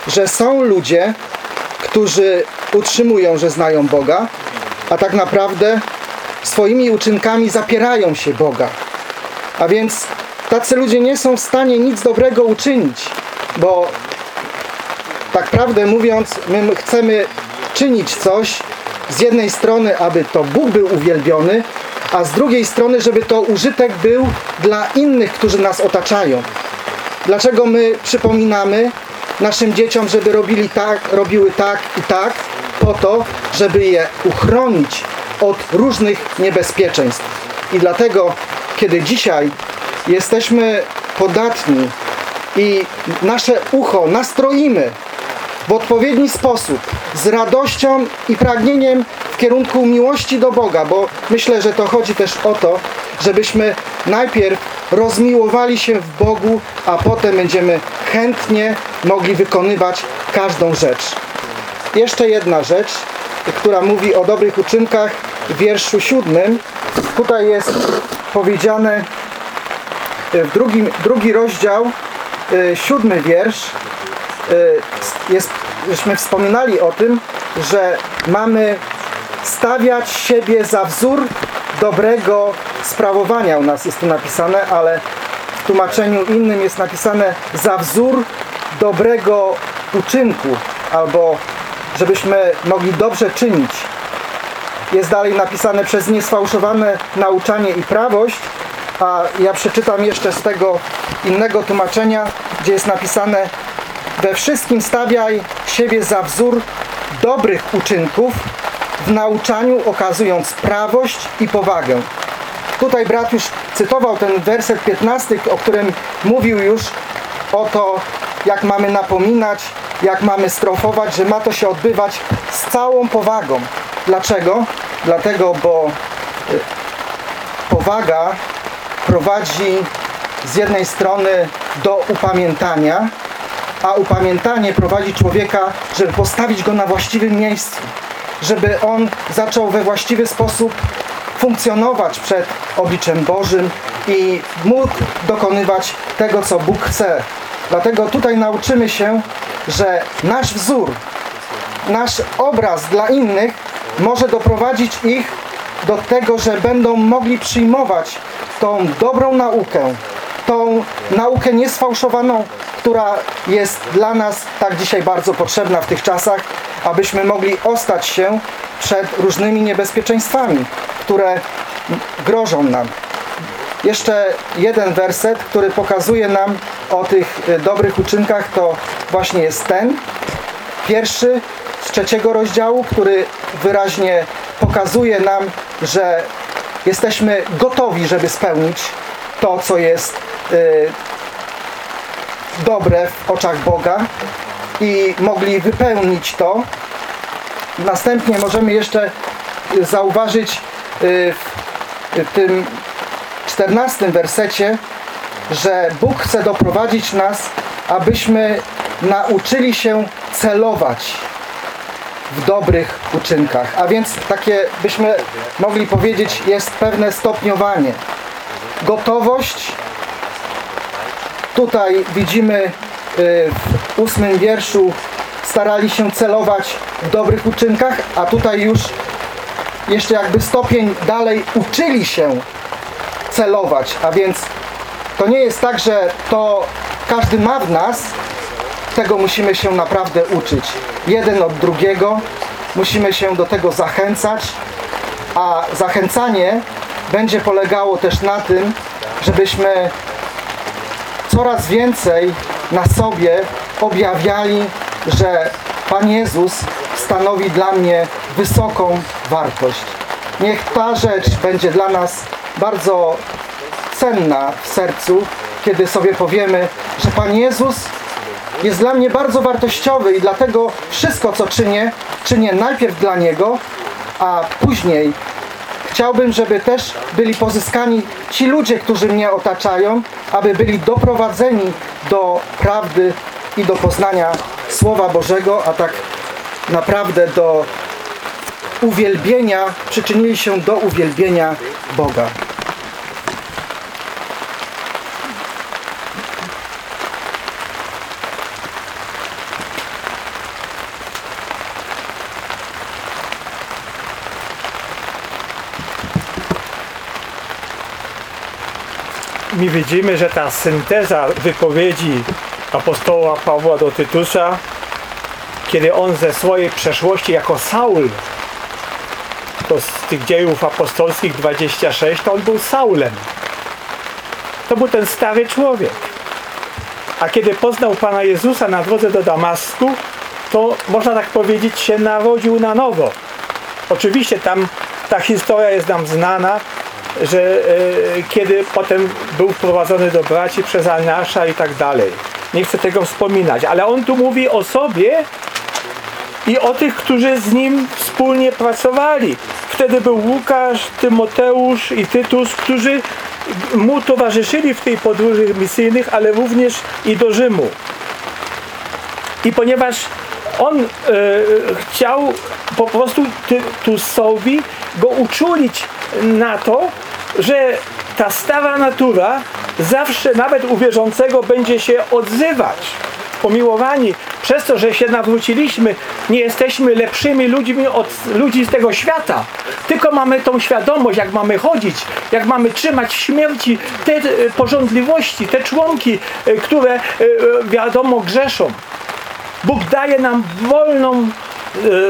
że są ludzie, którzy utrzymują, że znają Boga, a tak naprawdę swoimi uczynkami zapierają się Boga. A więc tacy ludzie nie są w stanie nic dobrego uczynić, bo tak prawdę mówiąc, my chcemy czynić coś z jednej strony, aby to Bóg był uwielbiony, a z drugiej strony, żeby to użytek był dla innych, którzy nas otaczają. Dlaczego my przypominamy naszym dzieciom, żeby robili tak, robiły tak i tak, po to, żeby je uchronić od różnych niebezpieczeństw. I dlatego, kiedy dzisiaj jesteśmy podatni i nasze ucho nastroimy w odpowiedni sposób, z radością i pragnieniem w kierunku miłości do Boga, bo myślę, że to chodzi też o to, żebyśmy najpierw rozmiłowali się w Bogu, a potem będziemy chętnie mogli wykonywać każdą rzecz. Jeszcze jedna rzecz, która mówi o dobrych uczynkach w wierszu siódmym. Tutaj jest powiedziane w drugim, drugi rozdział, y, siódmy wiersz. Y, Jest, żeśmy wspominali o tym, że mamy stawiać siebie za wzór dobrego sprawowania. U nas jest tu napisane, ale w tłumaczeniu innym jest napisane za wzór dobrego uczynku, albo żebyśmy mogli dobrze czynić. Jest dalej napisane przez niesfałszowane nauczanie i prawość, a ja przeczytam jeszcze z tego innego tłumaczenia, gdzie jest napisane we wszystkim stawiaj siebie za wzór dobrych uczynków, w nauczaniu okazując prawość i powagę. Tutaj brat już cytował ten werset 15, o którym mówił już o to, jak mamy napominać, jak mamy strofować, że ma to się odbywać z całą powagą. Dlaczego? Dlatego, bo y, powaga prowadzi z jednej strony do upamiętania, a upamiętanie prowadzi człowieka, żeby postawić go na właściwym miejscu, żeby on zaczął we właściwy sposób funkcjonować przed obliczem Bożym i mógł dokonywać tego, co Bóg chce. Dlatego tutaj nauczymy się, że nasz wzór, nasz obraz dla innych może doprowadzić ich do tego, że będą mogli przyjmować tą dobrą naukę, tą naukę niesfałszowaną, która jest dla nas tak dzisiaj bardzo potrzebna w tych czasach, abyśmy mogli ostać się przed różnymi niebezpieczeństwami, które grożą nam. Jeszcze jeden werset, który pokazuje nam o tych dobrych uczynkach, to właśnie jest ten. Pierwszy z trzeciego rozdziału, który wyraźnie pokazuje nam, że jesteśmy gotowi, żeby spełnić to, co jest y, dobre w oczach Boga i mogli wypełnić to. Następnie możemy jeszcze zauważyć y, w tym 14 wersecie, że Bóg chce doprowadzić nas, abyśmy nauczyli się celować w dobrych uczynkach. A więc takie byśmy mogli powiedzieć jest pewne stopniowanie. Gotowość. Tutaj widzimy y, w ósmym wierszu starali się celować w dobrych uczynkach, a tutaj już jeszcze jakby stopień dalej uczyli się celować, a więc to nie jest tak, że to każdy ma w nas, tego musimy się naprawdę uczyć. Jeden od drugiego, musimy się do tego zachęcać, a zachęcanie będzie polegało też na tym, żebyśmy coraz więcej na sobie objawiali, że Pan Jezus stanowi dla mnie wysoką wartość. Niech ta rzecz będzie dla nas bardzo cenna w sercu, kiedy sobie powiemy, że Pan Jezus jest dla mnie bardzo wartościowy i dlatego wszystko, co czynię, czynię najpierw dla Niego, a później chciałbym, żeby też byli pozyskani ci ludzie, którzy mnie otaczają, aby byli doprowadzeni do prawdy i do poznania Słowa Bożego, a tak naprawdę do uwielbienia, przyczynili się do uwielbienia Boga. My widzimy, że ta synteza wypowiedzi apostoła Pawła do Tytusa, kiedy on ze swojej przeszłości jako Saul, to z tych dziejów apostolskich 26, to on był Saulem. To był ten stary człowiek. A kiedy poznał Pana Jezusa na drodze do Damasku, to można tak powiedzieć się narodził na nowo. Oczywiście tam ta historia jest nam znana, że e, kiedy potem był wprowadzony do braci przez Anasza i tak dalej. Nie chcę tego wspominać, ale on tu mówi o sobie i o tych, którzy z nim wspólnie pracowali. Wtedy był Łukasz, Tymoteusz i Tytus, którzy mu towarzyszyli w tej podróży misyjnych, ale również i do Rzymu. I ponieważ on e, chciał po prostu Tytusowi go uczulić na to, że ta stara natura zawsze nawet u wierzącego będzie się odzywać. Pomiłowani, przez to, że się nawróciliśmy, nie jesteśmy lepszymi ludźmi od ludzi z tego świata. Tylko mamy tą świadomość, jak mamy chodzić, jak mamy trzymać w śmierci te e, porządliwości, te członki, e, które e, wiadomo grzeszą. Bóg daje nam wolną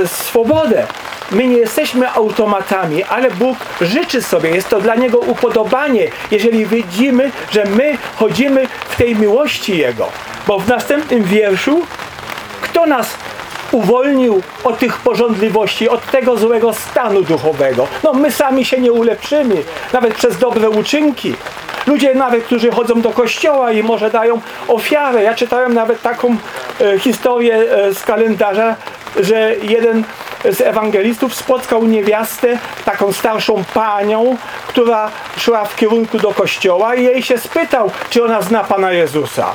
swobodę. My nie jesteśmy automatami, ale Bóg życzy sobie, jest to dla Niego upodobanie, jeżeli widzimy, że my chodzimy w tej miłości Jego. Bo w następnym wierszu, kto nas uwolnił od tych porządliwości, od tego złego stanu duchowego? No my sami się nie ulepszymy, nawet przez dobre uczynki. Ludzie nawet, którzy chodzą do kościoła i może dają ofiarę. Ja czytałem nawet taką e, historię e, z kalendarza, że jeden z ewangelistów spotkał niewiastę, taką starszą panią, która szła w kierunku do kościoła i jej się spytał, czy ona zna Pana Jezusa.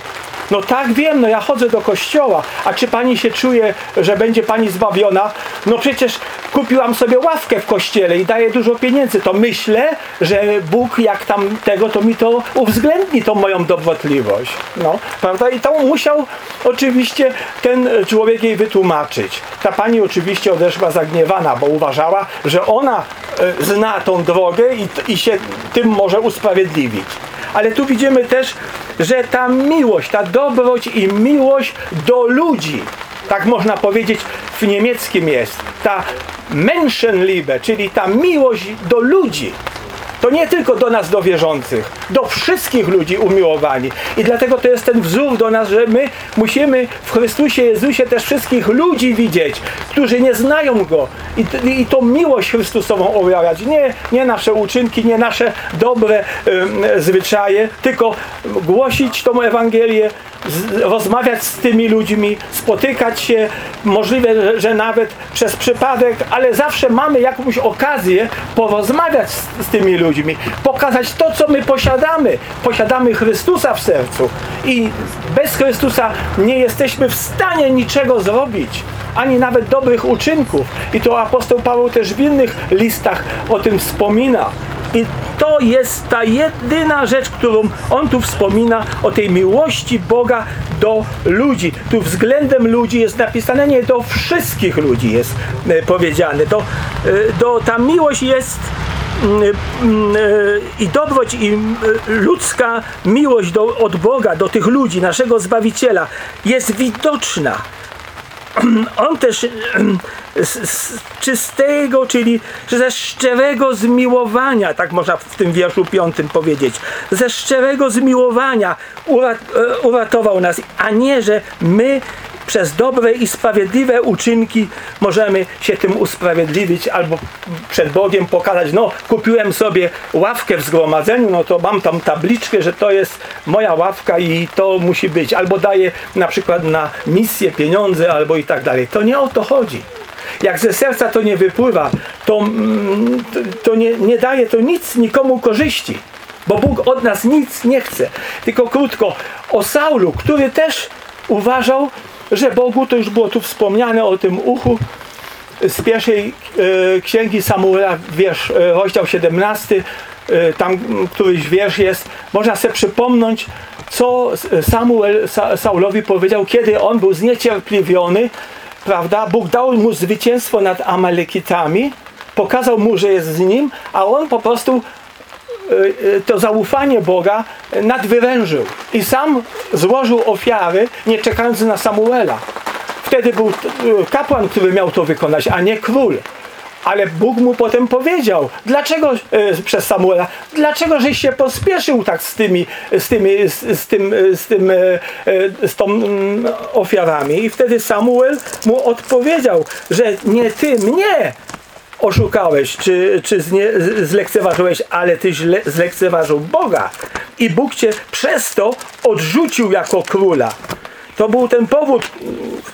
No tak wiem, no ja chodzę do kościoła, a czy pani się czuje, że będzie pani zbawiona? No przecież kupiłam sobie ławkę w kościele i daję dużo pieniędzy, to myślę, że Bóg jak tam tego, to mi to uwzględni tą moją dobrotliwość. No, prawda? I to musiał oczywiście ten człowiek jej wytłumaczyć. Ta pani oczywiście odeszła zagniewana, bo uważała, że ona e, zna tą drogę i, i się tym może usprawiedliwić. Ale tu widzimy też, że ta miłość, ta dobroć i miłość do ludzi, tak można powiedzieć w niemieckim jest, ta Menschenliebe, czyli ta miłość do ludzi, to nie tylko do nas, do wierzących, do wszystkich ludzi umiłowani. I dlatego to jest ten wzór do nas, że my musimy w Chrystusie Jezusie też wszystkich ludzi widzieć, którzy nie znają Go i, i tą miłość Chrystusową objawiać. Nie, nie nasze uczynki, nie nasze dobre em, zwyczaje, tylko głosić tą Ewangelię, z, rozmawiać z tymi ludźmi, spotykać się, możliwe, że nawet przez przypadek, ale zawsze mamy jakąś okazję porozmawiać z, z tymi ludźmi, pokazać to, co my posiadamy. Posiadamy Chrystusa w sercu i bez Chrystusa nie jesteśmy w stanie niczego zrobić, ani nawet dobrych uczynków. I to apostoł Paweł też w innych listach o tym wspomina. I to jest ta jedyna rzecz, którą on tu wspomina o tej miłości Boga do ludzi. Tu względem ludzi jest napisane, nie do wszystkich ludzi jest e, powiedziane. To, e, do, ta miłość jest i dobroć i mm, e, ludzka miłość do, od Boga, do tych ludzi, naszego Zbawiciela jest widoczna on też z, z czystego, czyli ze szczerego zmiłowania, tak można w tym wierszu piątym powiedzieć, ze szczerego zmiłowania urat, e, uratował nas, a nie, że my przez dobre i sprawiedliwe uczynki możemy się tym usprawiedliwić albo przed Bogiem pokazać, no kupiłem sobie ławkę w zgromadzeniu, no to mam tam tabliczkę, że to jest moja ławka i to musi być, albo daję na przykład na misję pieniądze albo i tak dalej. To nie o to chodzi. Jak ze serca to nie wypływa, to, mm, to, to nie, nie daje to nic nikomu korzyści. Bo Bóg od nas nic nie chce. Tylko krótko o Saulu, który też uważał, że Bogu, to już było tu wspomniane o tym uchu, z pierwszej e, księgi Samuela, wiersz, e, rozdział 17, e, tam któryś wiersz jest, można sobie przypomnieć, co Samuel Sa, Saulowi powiedział, kiedy on był zniecierpliwiony, prawda? Bóg dał mu zwycięstwo nad Amalekitami, pokazał mu, że jest z nim, a on po prostu y, to zaufanie Boga nadwyrężył i sam złożył ofiary, nie czekając na Samuela. Wtedy był y, kapłan, który miał to wykonać, a nie król. Ale Bóg mu potem powiedział, dlaczego y, przez Samuela, dlaczego żeś się pospieszył tak z tymi, z tymi, z, z tym, y, z tym, y, y, z tą mm, ofiarami. I wtedy Samuel mu odpowiedział, że nie ty mnie oszukałeś, czy, czy znie, zlekceważyłeś, ale ty źle, zlekceważył Boga. I Bóg cię przez to odrzucił jako króla. To był ten powód,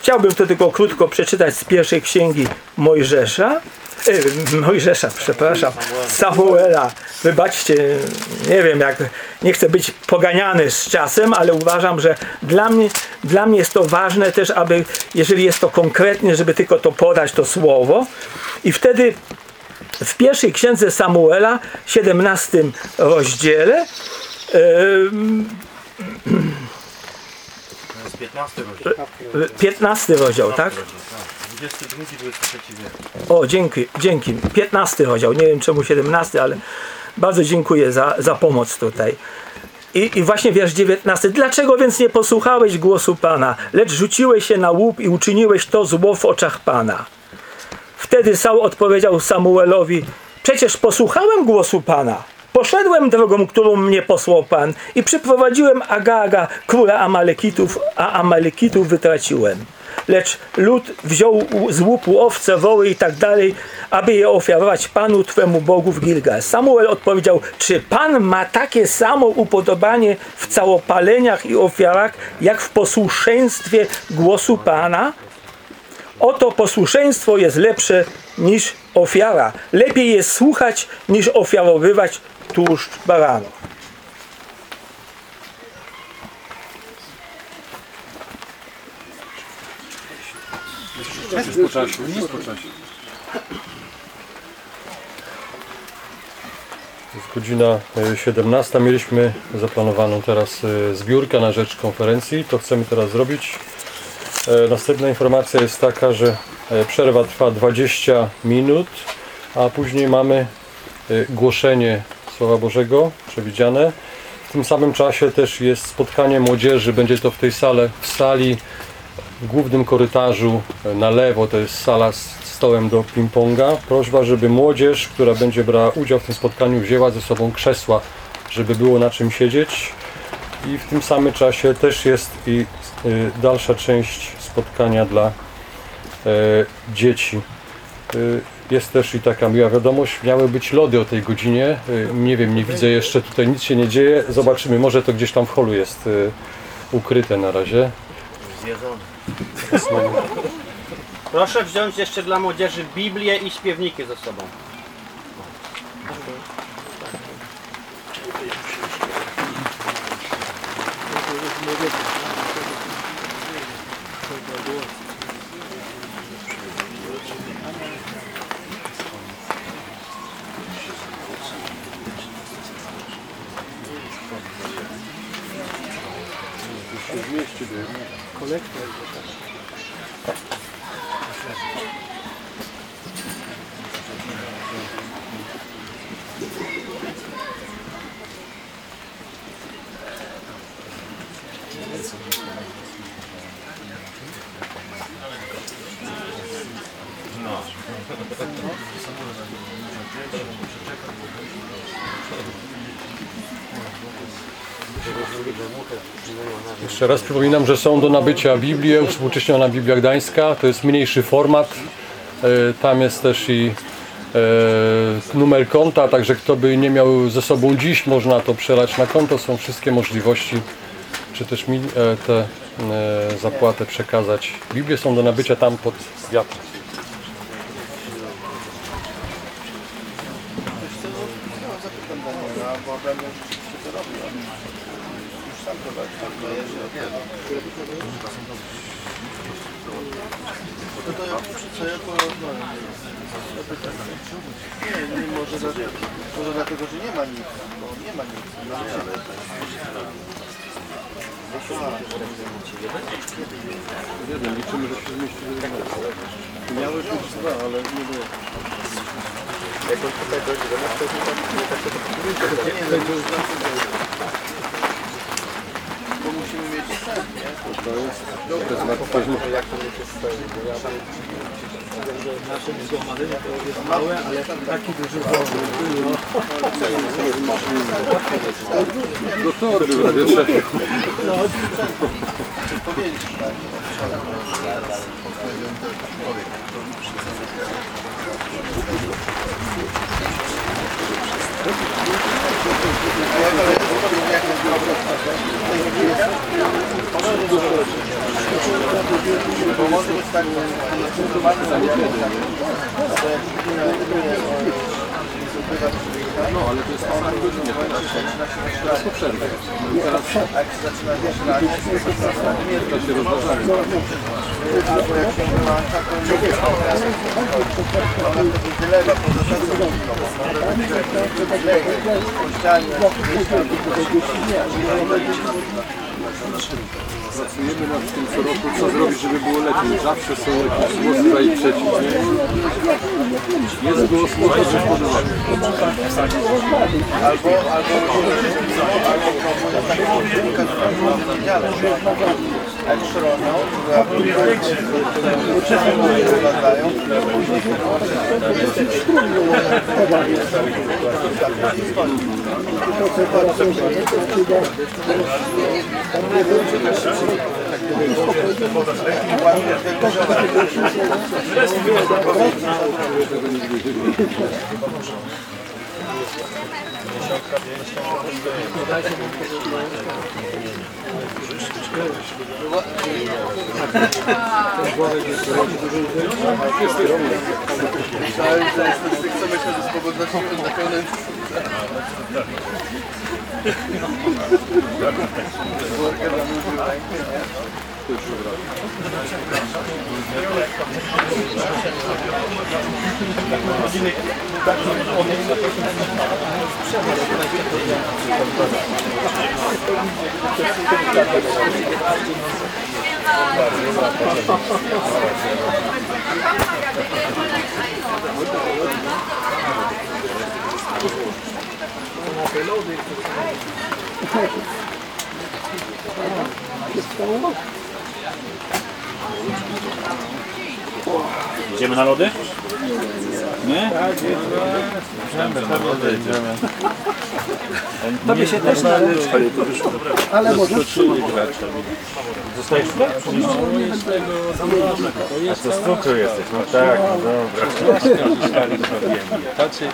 chciałbym to tylko krótko przeczytać z pierwszej księgi Mojżesza. E, Mojżesza, przepraszam, Samuela. Wybaczcie, nie wiem jak, nie chcę być poganiany z czasem, ale uważam, że dla mnie, dla mnie jest to ważne też, aby, jeżeli jest to konkretnie, żeby tylko to podać, to słowo. I wtedy w pierwszej księdze Samuela, 17 rozdziale, em, 15 rozdział, tak? O, dzięki, dzięki. 15 rozdział, nie wiem czemu 17, ale bardzo dziękuję za, za pomoc tutaj. I, I właśnie wiersz 19. Dlaczego więc nie posłuchałeś głosu Pana, lecz rzuciłeś się na łup i uczyniłeś to zło w oczach Pana? Wtedy Saul odpowiedział Samuelowi: Przecież posłuchałem głosu Pana. Poszedłem drogą, którą mnie posłał Pan i przyprowadziłem Agaga, króla Amalekitów, a Amalekitów wytraciłem. Lecz lud wziął z łupu owce, woły i tak dalej, aby je ofiarować Panu Twemu Bogu w Gilgal. Samuel odpowiedział, czy Pan ma takie samo upodobanie w całopaleniach i ofiarach, jak w posłuszeństwie głosu Pana? Oto posłuszeństwo jest lepsze niż ofiara. Lepiej jest słuchać niż ofiarowywać tłuszcz baranów. Jest godzina e, 17. Mieliśmy zaplanowaną teraz e, zbiórkę na rzecz konferencji. To chcemy teraz zrobić. E, Następna informacja jest taka, że e, przerwa trwa 20 minut, a później mamy e, głoszenie Słowa Bożego przewidziane. W tym samym czasie też jest spotkanie młodzieży. Będzie to w tej sale, w sali w głównym korytarzu e, na lewo to jest sala z stołem do ping-ponga. Prośba, żeby młodzież, która będzie brała udział w tym spotkaniu, wzięła ze sobą krzesła żeby było na czym siedzieć. I w tym samym czasie też jest i y, dalsza część spotkania dla e, dzieci. Jest też i taka miła wiadomość, miały być lody o tej godzinie. Nie wiem, nie widzę jeszcze, tutaj nic się nie dzieje. Zobaczymy, może to gdzieś tam w holu jest ukryte na razie. Proszę wziąć jeszcze dla młodzieży Biblię i śpiewniki ze sobą. connected with that. Jeszcze raz przypominam, że są do nabycia Biblie, współcześniona Biblia Gdańska. To jest mniejszy format. E, Tam jest też i e, numer konta, także kto by nie miał ze sobą dziś, można to przelać na konto. Są wszystkie możliwości, czy też mi e, tę zapłatę przekazać. Biblie są do nabycia tam pod wiatrem. To ja co ja porozmawiam. Nie, nie może, za, może dlatego, że nie ma nic, bo nie ma nic. No, ale... Jeden, liczymy, że się zmieści Miały być dwa, ale nie było. Jak on tutaj dojdzie do nas, to nie tam nie tak to to jest Bo musimy mieć sen, nie? To jest dobre znak. Jak to jest sen, bo ja Nasze zgromadzenie to jest małe, ale taki duży Do torby powiedzieć, tak? Bo może być tak, no, ale to jest ona godzinie, teraz po przerwie. Teraz to się rozważają. Albo jak się ma taką niebieską, ona wtedy wylewa po Pracujemy nad tym co roku, co zrobić, żeby było lepiej. Zawsze są jakieś głosy i przeciw. Nie? Jest głos, może się podobać. albo, albo, albo próbuje taką piłkę, którą w niedzielę. Jak szronią, wyglądają, później Myślałem, że tak samo się z powodzeniem na pełnym Workę zamówił rękę, nie? Idziemy na lody? Nie? Tobie się też należy. Ale może Zostajesz tutaj? A to z cukru jesteś, no tak, no dobra. Tacy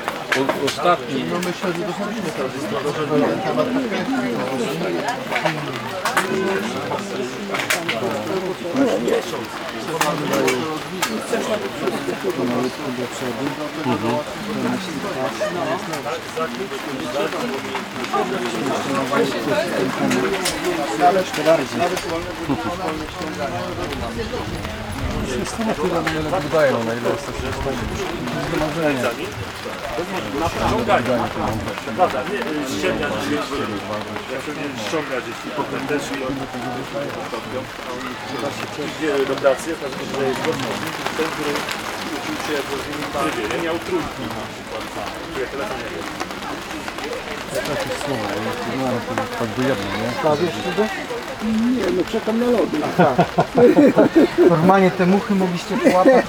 jeszcze bardziej u- ostatni. Wydaje no, na ile jesteście w stanie zgromadzenia. ściągać jeśli potem też i idzie do pracy, się, że jest gościem, ten, który uczył się w innym trybie, nie miał trójki na przykład. Nie wiem. Jakieś słowa, no, to tak by jedno, nie? Nie, no czekam na lody. Normalnie te muchy mogliście połapać.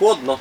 холодно.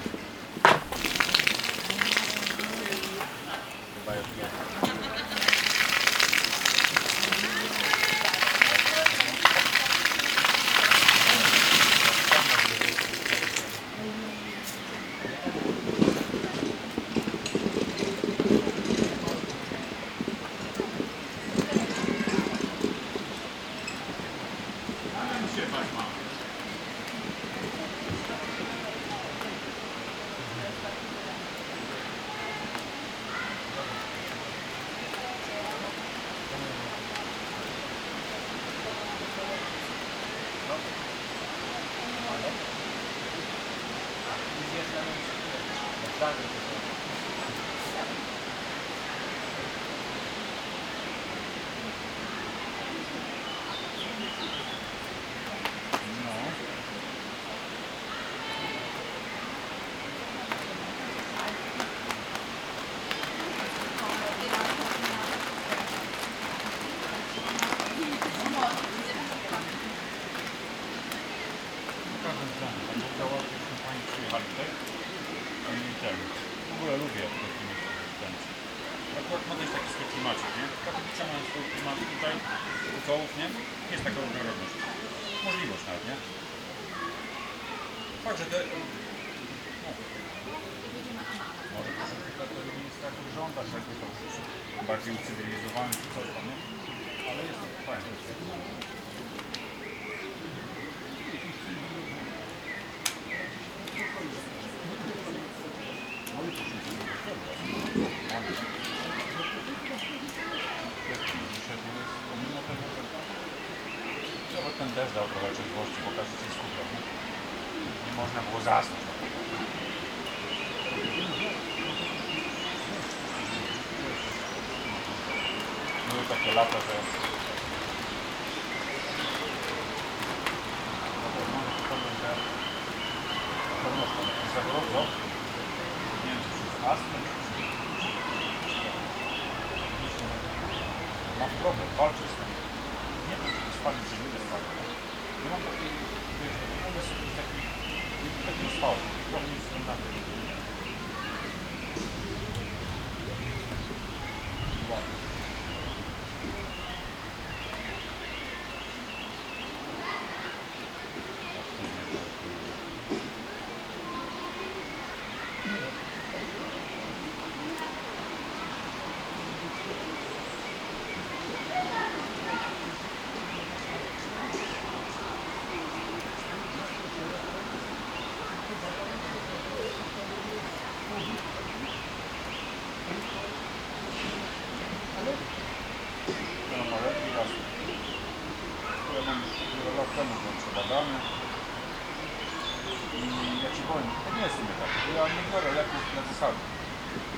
To nie jest u mnie tak, ja nie biorę leków na zasady.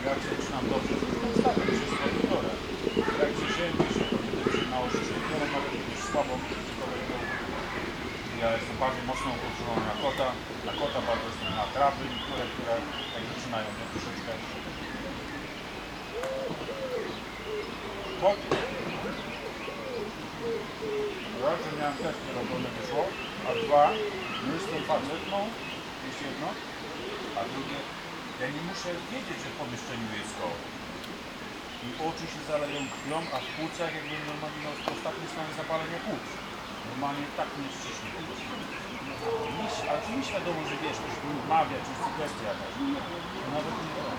Jak się zaczynam dobrze, to zostawiam wszystko i biorę. Jak się ziemi, że to się na ostrze, biorę nawet jakieś słabą, to ja jestem bardzo mocno uczulony na kota. Na kota bardzo jestem na trawy, niektóre, które jak zaczynają mnie troszeczkę Kot. Raz, że miałem też nierobione wyszło, a dwa, no jestem facet, no, jest jedno, a drugie, ja nie muszę wiedzieć, że w pomieszczeniu jest koło. I oczy się zaleją krwią, a w płucach jakbym normalnie miał ostatni stan zapalenia płuc. Normalnie tak mnie ściśnie po prostu. Nic- Ale czy mi świadomo, że wiesz, ktoś mi wmawia, czy jest sugestia jakaś? To Nawet nie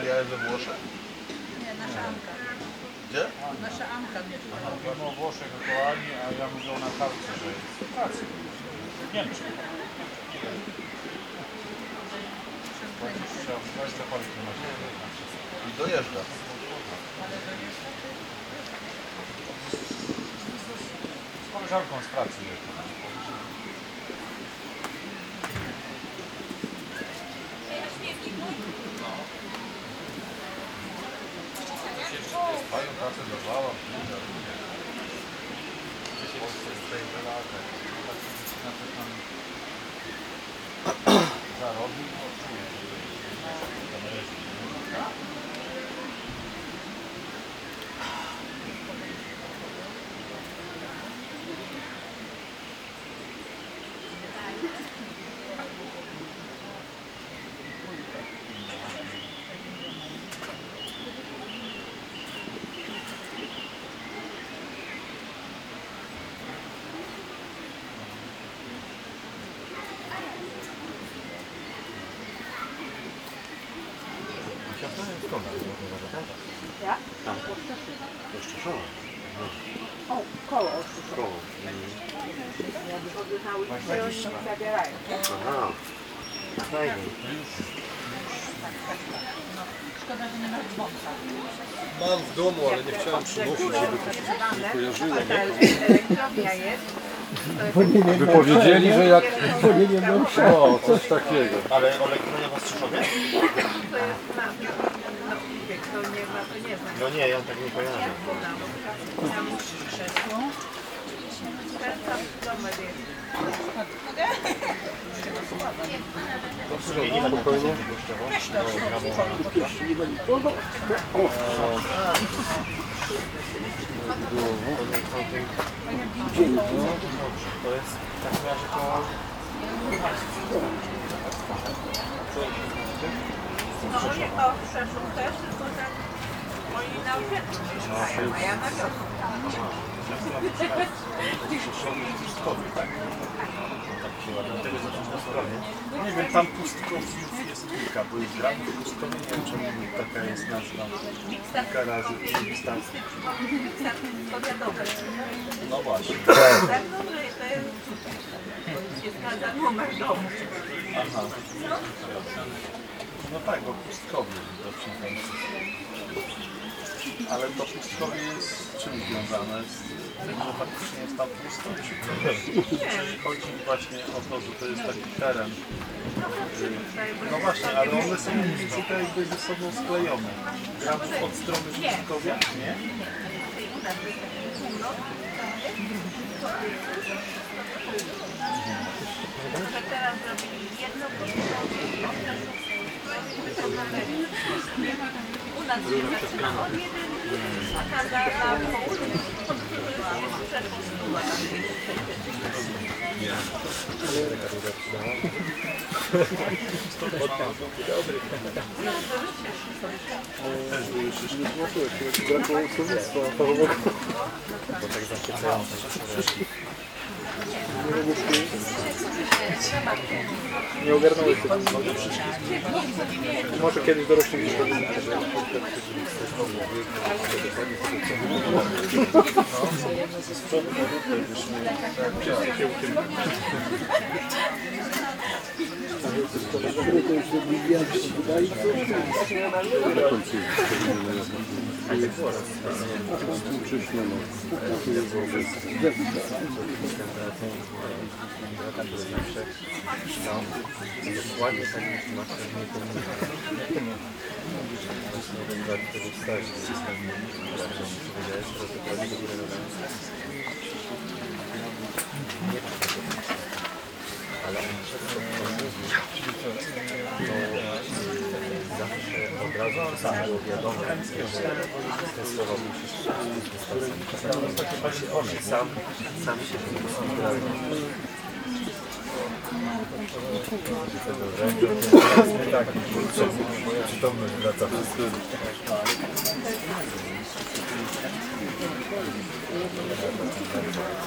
A Natalia jest we Włoszech? Nie, nasza Anka. Gdzie? Nasza Anka tu Aha, mówimy o Włoszech aktualnie, a ja mówię o Natałce, że jest w pracy. W Niemczech. I dojeżdża. Z koleżanką z pracy jest. Mają pracę dorwała. W Polsce jest tutaj lata. Na coś tam zarobił, to czuję, że tam jest. Ja? O, koło Koło. Jak oddychały, to już zabierają. Aha, fajnie. Szkoda, że nie masz dzwonka. Mam w domu, ale nie chciałem przynosić, żeby to się nie kojarzyło. Elektrownia jest. Wypowiedzieli, że jak... No, coś takiego. Ale elektronia w Ostrzyszowie? To jest na... to nie ma, to nie znam. No nie, ja tak nie kojarzę. Tam krzesło. Tam domek jest. Spokojnie. To jest w takim razie to... No oni o Rzeszów też, tylko tak oni na osiedlu mieszkają, a ja na wiosce. Nie wiem, tam pustkowiów jest kilka, bo jest gram pustkowie, nie wiem czemu taka jest nazwa. Kilka razy tam. No właśnie. Tak, no to jest, to jest na numer domu. Aha. No tak, bo pustkowie widocznie tam Ale to pustkowie jest z czym związane? Z tym, że faktycznie jest tam pusto, czy coś? Chodzi właśnie o to, że to jest taki teren. No właśnie, ale one są tak jakby ze sobą sklejone. Gramów od strony pustkowie, nie? Teraz zrobili jedno U nas się zaczyna od jedynki, a tam na, południu były szyszki. Brakowało słownictwa fachowego. Bo tak zachwycające. Nie ogarnąłeś tego. Może kiedyś dorośniesz do Dokładnie tak jak masz ale on często zawsze od razu sam było wiadomo, te słowa musisz on sam, sam się tak, moja przytomność wraca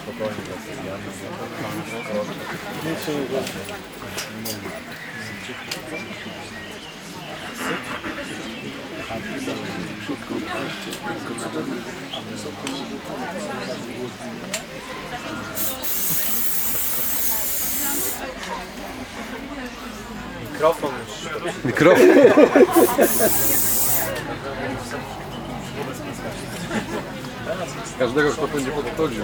Spokojnie, Nic się nie dzieje. Mikrofon już. Mikrofon. Każdego, kto będzie podchodził.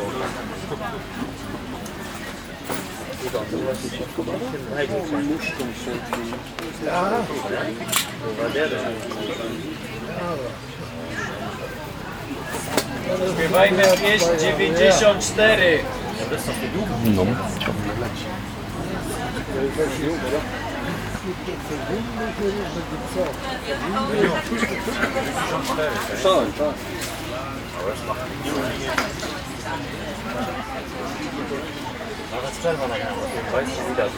Śpiewajmy pieśń 94. No. Tak, tak. Nawet przerwa nagrała. Państwo widać.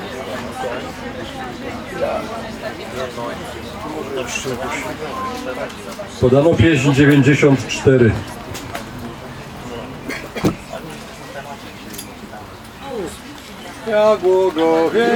Podano pieśń 94. Jak błogowie